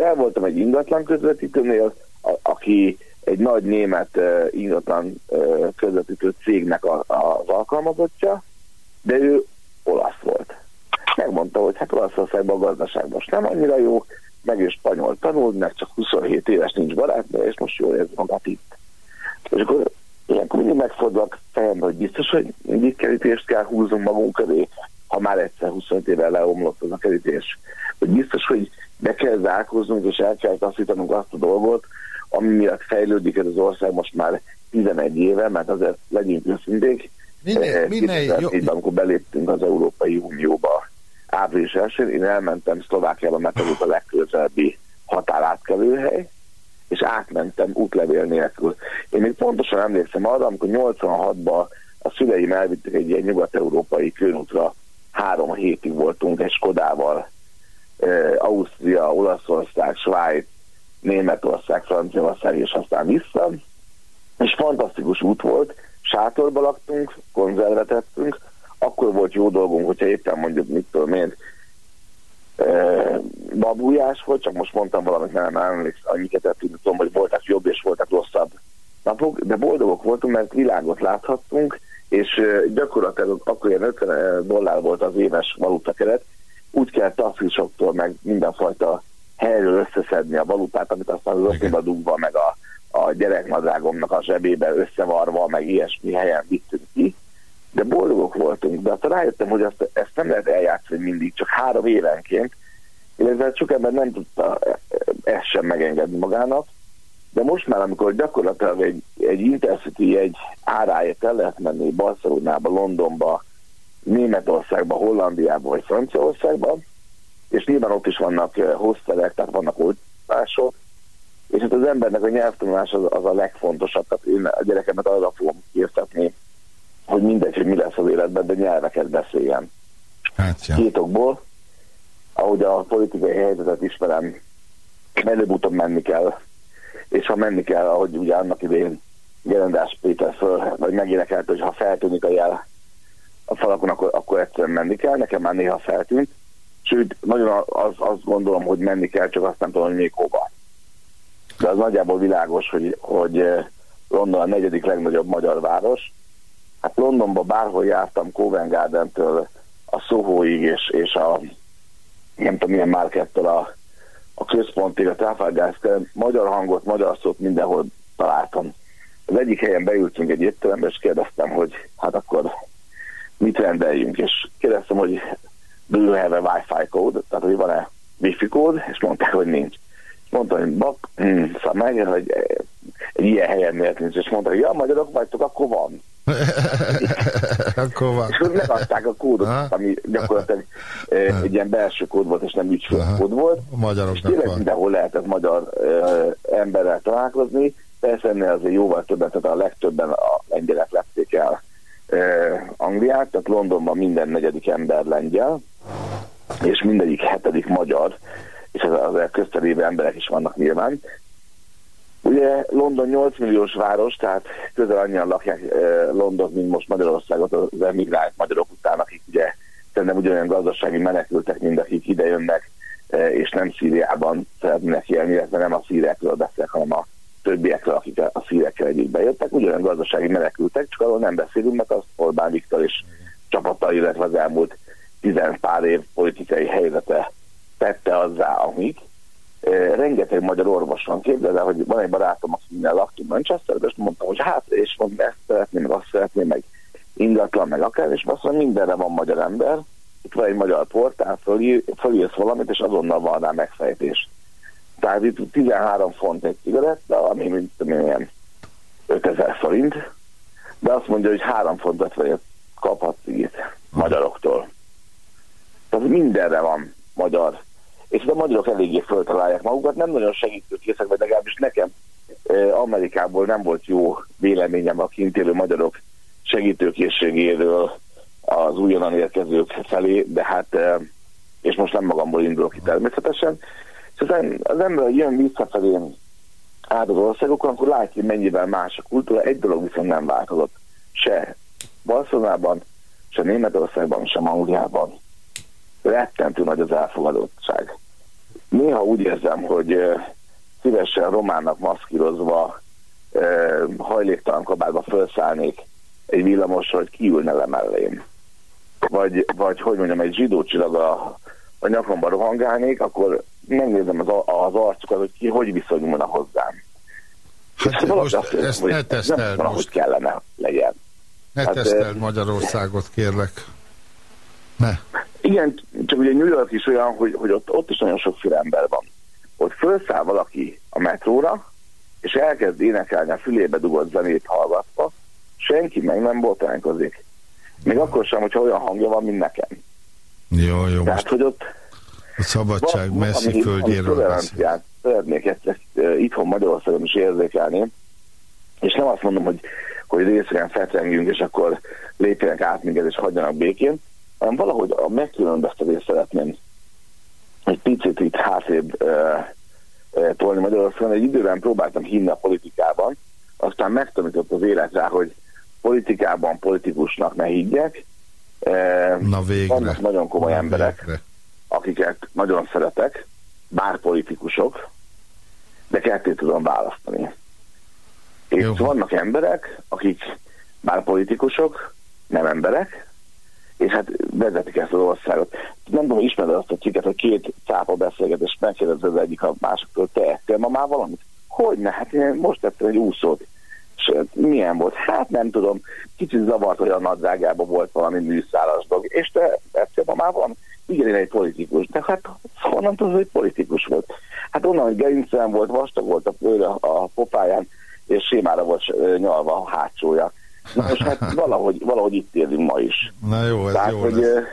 El voltam egy ingatlan közvetítőnél, a, aki egy nagy német ingatlan közvetítő cégnek a, a, az alkalmazottja, de ő olasz volt. Megmondta, hogy hát Olaszországban a gazdaság most nem annyira jó, meg ő spanyol tanult, meg csak 27 éves nincs barátja, és most jól érzi magát itt. És akkor ilyenkor mindig megfordulok fejembe, hogy biztos, hogy mindig kerítést kell húznunk magunk elé, ha már egyszer 25 éve leomlott az a kerítés. Hogy biztos, hogy be kell zárkóznunk, és el kell taszítanunk azt a dolgot, ami miatt fejlődik ez az ország most már 11 éve, mert azért legyünk őszinték. Minél- Eh, jó- 2004-ben, amikor beléptünk az Európai Unióba április 1 én elmentem Szlovákiába, mert az a legközelebbi határátkelőhely, és átmentem útlevél nélkül. Én még pontosan emlékszem arra, amikor 86-ban a szüleim elvittek egy ilyen nyugat-európai körútra, három hétig voltunk egy Skodával, eh, Ausztria, Olaszország, Svájc, Németország, Franciaország, és aztán vissza. És fantasztikus út volt, sátorba laktunk, konzervet ettünk, akkor volt jó dolgunk, hogyha éppen mondjuk, mit tudom én, babújás volt, csak most mondtam valamit, nem, nem emlékszem, annyiket tudom, hogy voltak jobb és voltak rosszabb napok, de boldogok voltunk, mert világot láthattunk, és gyakorlatilag akkor ilyen 50 dollár volt az éves valutakeret, úgy kell taxisoktól, meg mindenfajta helyről összeszedni a valutát, amit aztán az okiba dugva, meg a, a gyerekmadrágomnak a zsebébe összevarva, meg ilyesmi helyen vittünk ki, de boldogok voltunk, de aztán rájöttem, hogy azt, ezt nem lehet eljátszani mindig, csak három évenként, illetve sok ember nem tudta ezt sem megengedni magának, de most már, amikor gyakorlatilag egy, egy Intercity egy áráért el lehet menni Barcelonába, Londonba, Németországba, Hollandiába vagy Franciaországba, és nyilván ott is vannak eh, hostelek, tehát vannak oltások, és hát az embernek a nyelvtanulás az, az a legfontosabb, tehát én a gyerekemet arra fogom készíteni, hogy mindegy, hogy mi lesz az életben, de nyelveket beszéljen. Hát, ja. Két okból, ahogy a politikai helyzetet ismerem, előbb-utóbb menni kell, és ha menni kell, ahogy ugye annak idén Gerendás Péter föl, vagy megénekelt, hogy ha feltűnik a jel a falakon, akkor, akkor egyszerűen menni kell, nekem már néha feltűnt, sőt, nagyon az, azt gondolom, hogy menni kell, csak azt nem tudom, hogy még hova. De az nagyjából világos, hogy, hogy eh, London a negyedik legnagyobb magyar város. Hát Londonban bárhol jártam, Covent Garden-től a Sohoig és, és a nem tudom milyen markettől a, a központig, a Trafalgar magyar hangot, magyar szót mindenhol találtam. Az egyik helyen beültünk egy étterembe, és kérdeztem, hogy hát akkor mit rendeljünk, és kérdeztem, hogy do you have a Wi-Fi code, tehát hogy van-e Wi-Fi kód, és mondták, hogy nincs. És mondtam, hogy bak, hm, szóval meg, hogy egy ilyen helyen miért nincs, és mondták, hogy ja, magyarok vagytok, akkor van. <laughs> Akkor van. És akkor megadták a kódot, ami gyakorlatilag eh, egy ilyen belső kód volt, és nem ügyfélkód volt. A És magyaroknak tényleg van. mindenhol lehetett magyar ö, emberrel találkozni, persze ennél azért jóval többet, tehát a legtöbben a lengyelek lepték el Angliát, tehát Londonban minden negyedik ember lengyel, és mindegyik hetedik magyar, és az, az köztelévő emberek is vannak nyilván. Ugye London 8 milliós város, tehát közel annyian lakják ö, London, mint most Magyarországot az emigrált magyarok után, akik ugye szerintem ugyanolyan gazdasági menekültek, mint akik ide jönnek, e, és nem Szíriában szeretnének élni, illetve nem a szírekről beszélek, hanem a többiekről, akik a szírekkel együtt bejöttek, ugyanolyan gazdasági menekültek, csak arról nem beszélünk, mert az Orbán Viktor és csapata, illetve az elmúlt tizen pár év politikai helyzete tette azzá, amik. Rengeteg magyar orvos van, képzeld el, hogy van egy barátom, aki minden laktunk Manchesterben, és mondtam, hogy hát, és mondom, ezt szeretném, meg azt szeretném, meg ingatlan, meg akár, és azt mondja, mindenre van magyar ember, itt van egy magyar portál, fölírsz valamit, és azonnal van rá megfejtés. Tehát itt 13 font egy cigaretta, ami mint ilyen 5000 forint, de azt mondja, hogy 3 fontot vagy kaphat. Tehát mindenre van magyar. És a magyarok eléggé föltalálják magukat, nem nagyon segítőkészek, vagy legalábbis nekem Amerikából nem volt jó véleményem a kint élő magyarok segítőkészségéről az újonnan érkezők felé, de hát, és most nem magamból indulok ki természetesen, és az ember jön visszafelé át az országokon, akkor látja, mennyivel más a kultúra. Egy dolog viszont nem változott. Se Barcelonában, se Németországban, se Angliában. Rettentő nagy az elfogadottság. Néha úgy érzem, hogy szívesen románnak maszkírozva hajléktalan kabátba felszállnék egy villamosra, hogy kiülne le mellém. Vagy, vagy hogy mondjam, egy zsidó csillag a, a nyakomba rohangálnék, akkor megnézem az, az arcukat, hogy ki hogy viszonyulna hozzám. Hát most azt ezt hogy ne teszteld nem most. kellene legyen. Ne hát, teszteld Magyarországot, kérlek. Ne. Igen, csak ugye New York is olyan, hogy, hogy ott, ott is nagyon sokféle ember van. Ott felszáll valaki a metróra, és elkezd énekelni a fülébe dugott zenét hallgatva, senki meg nem botánkozik. Még akkor sem, hogyha olyan hangja van, mint nekem. Jó, jó. Tehát, hogy ott a szabadság messzi ami, földjéről szeretnék ezt, ezt uh, itthon Magyarországon is érzékelni, és nem azt mondom, hogy, hogy részegen fetrengünk, és akkor lépjenek át minket, és hagyjanak békén, hanem valahogy a megkülönböztetést szeretném egy picit itt hátrébb uh, uh, tolni Magyarországon. Egy időben próbáltam hinni a politikában, aztán megtanított az élet rá, hogy politikában politikusnak ne higgyek. Na végre. Vannak nagyon komoly Na emberek, végre. akiket nagyon szeretek, bár politikusok, de ketté tudom választani. És Jó. vannak emberek, akik bár politikusok, nem emberek, és hát vezetik ezt az országot. Nem tudom, ismered azt a cikket, hogy két cápa beszélget, és megkérdez az egyik a másoktól, te ettél ma már valamit? Hogyne, hát én most tettem egy úszót. És milyen volt? Hát nem tudom, kicsit zavart, hogy a nadrágában volt valami műszálas dolog. És te ettél ma már valamit? Igen, én egy politikus. De hát honnan tudod, hogy politikus volt? Hát onnan, hogy gerincen volt, vastag volt a a popáján, és sémára volt nyalva a hátsója. Na és hát valahogy, valahogy itt élünk ma is. Na jó, ez Tehát, jó hogy, lesz.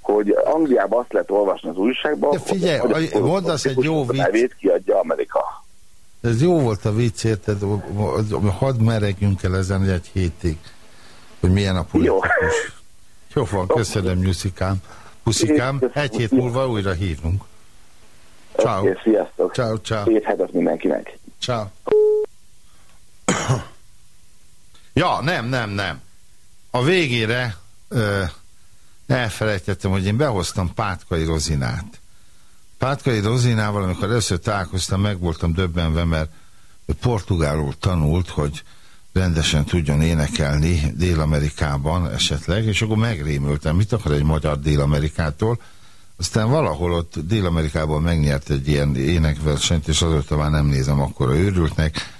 hogy Angliában azt lehet olvasni az újságban, De figyelj, hogy hogy mondasz egy jó vicc. kiadja Amerika. Ez jó volt a vicc, érted? Hadd meregjünk el ezen egy hétig, hogy milyen a politikus. Jó, <laughs> jó van, köszönöm, Nyuszikám. Puszikám, egy hét múlva újra hívunk. Ciao. Okay, sziasztok. Ciao, ciao. Szép hetet mindenkinek. Ciao. Ja, nem, nem, nem. A végére ö, elfelejtettem, hogy én behoztam Pátkai Rozinát. Pátkai Rozinával, amikor először találkoztam, meg voltam döbbenve, mert portugálul tanult, hogy rendesen tudjon énekelni Dél-Amerikában esetleg, és akkor megrémültem, mit akar egy magyar Dél-Amerikától, aztán valahol ott Dél-Amerikában megnyert egy ilyen énekversenyt, és azóta már nem nézem akkora őrültnek,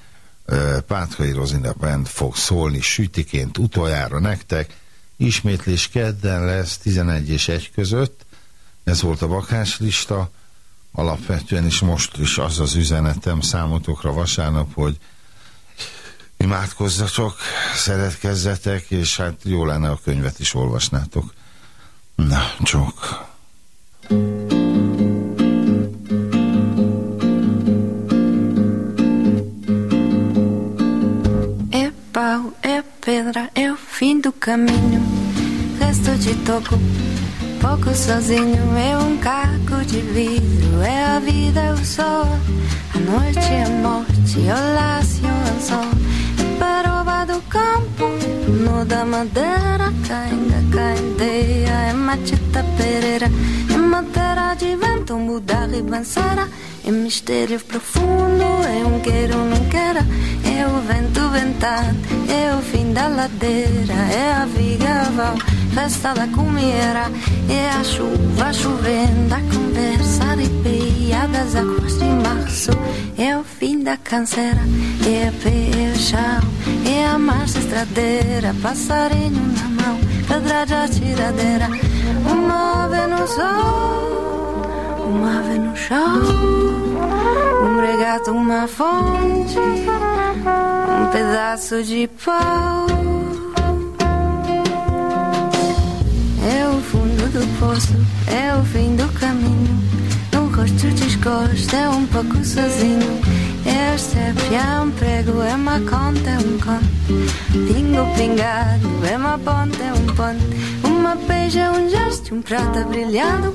Pátkai Rozina Band fog szólni sütiként utoljára nektek, ismétlés kedden lesz 11 és 1 között, ez volt a bakáslista, alapvetően is most is az az üzenetem számotokra vasárnap, hogy imádkozzatok, szeretkezzetek, és hát jó lenne a könyvet is olvasnátok. Na, csak. É pedra, é o fim do caminho. Resto de toco, pouco sozinho. É um caco de vidro, é a vida, é o sol. A noite é a morte, olá, sol. É peroba do campo, no da madeira, cainga, caindeia, é machita pereira, é madeira de vento, muda ribanceira, é mistério profundo, é um queiro, não queira, é o vento ventando, é o fim da ladeira, é a viga, festa da comida, é a chuva chovendo, a conversa arrepiadas, águas de março, é o fim da canseira, é pé, é chão, é a marcha estradeira, passarinho na mão, pedra de tiradeira, uma ave no sol, uma ave no chão, um regato, uma fonte, um pedaço de pau. É o fundo do poço, é o fim do caminho. No rosto desgosto, é um pouco sozinho. O step, é um prego, é uma conta, é um conto. Pingo pingado, é uma ponte, é um ponte. Uma beija, é um gesto, um prata brilhando.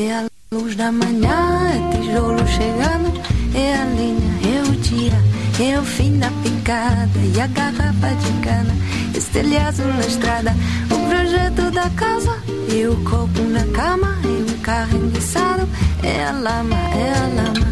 É a luz da manhã, é tijolo chegando. É a linha, é o dia, é o fim da picada. E a garrafa de cana, estelhaço na estrada. O projeto da casa, e o copo na cama. E um carro enguiçado, é a lama, é a lama.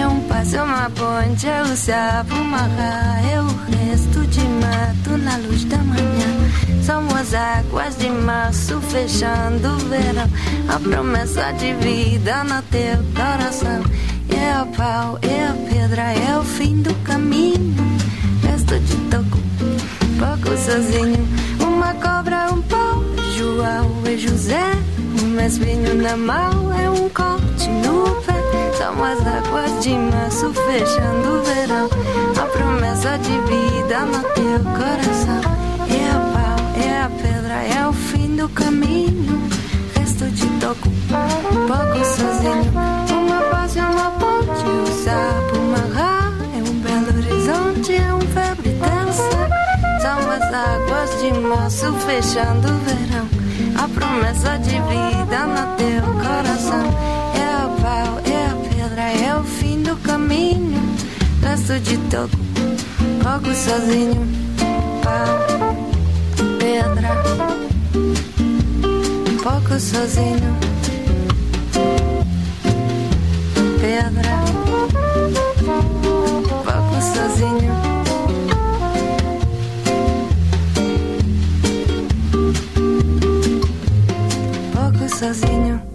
É um passo, é uma ponte, é o sapo, uma rá, é o resto de mato na luz da manhã. São as águas de março fechando o verão. A promessa de vida no teu coração. É o pau, é a pedra, é o fim do caminho. Resto de toco, pouco sozinho. João e José. Um espinho na mão, é um corte no pé. São as águas de março fechando o verão. A promessa de vida no teu coração. É a pau, é a pedra, é o fim do caminho. Resto de toco, pouco sozinho. Uma paz e uma ponte, um sapo, uma rá. É um belo horizonte, é um febre tensa. São as águas de março fechando o verão. A promessa de vida no teu coração. É o pau, é a pedra, é o fim do caminho. Resto de toco, pouco sozinho. Pau, pedra. Pouco sozinho. Pedra. Pouco sozinho. sozinho.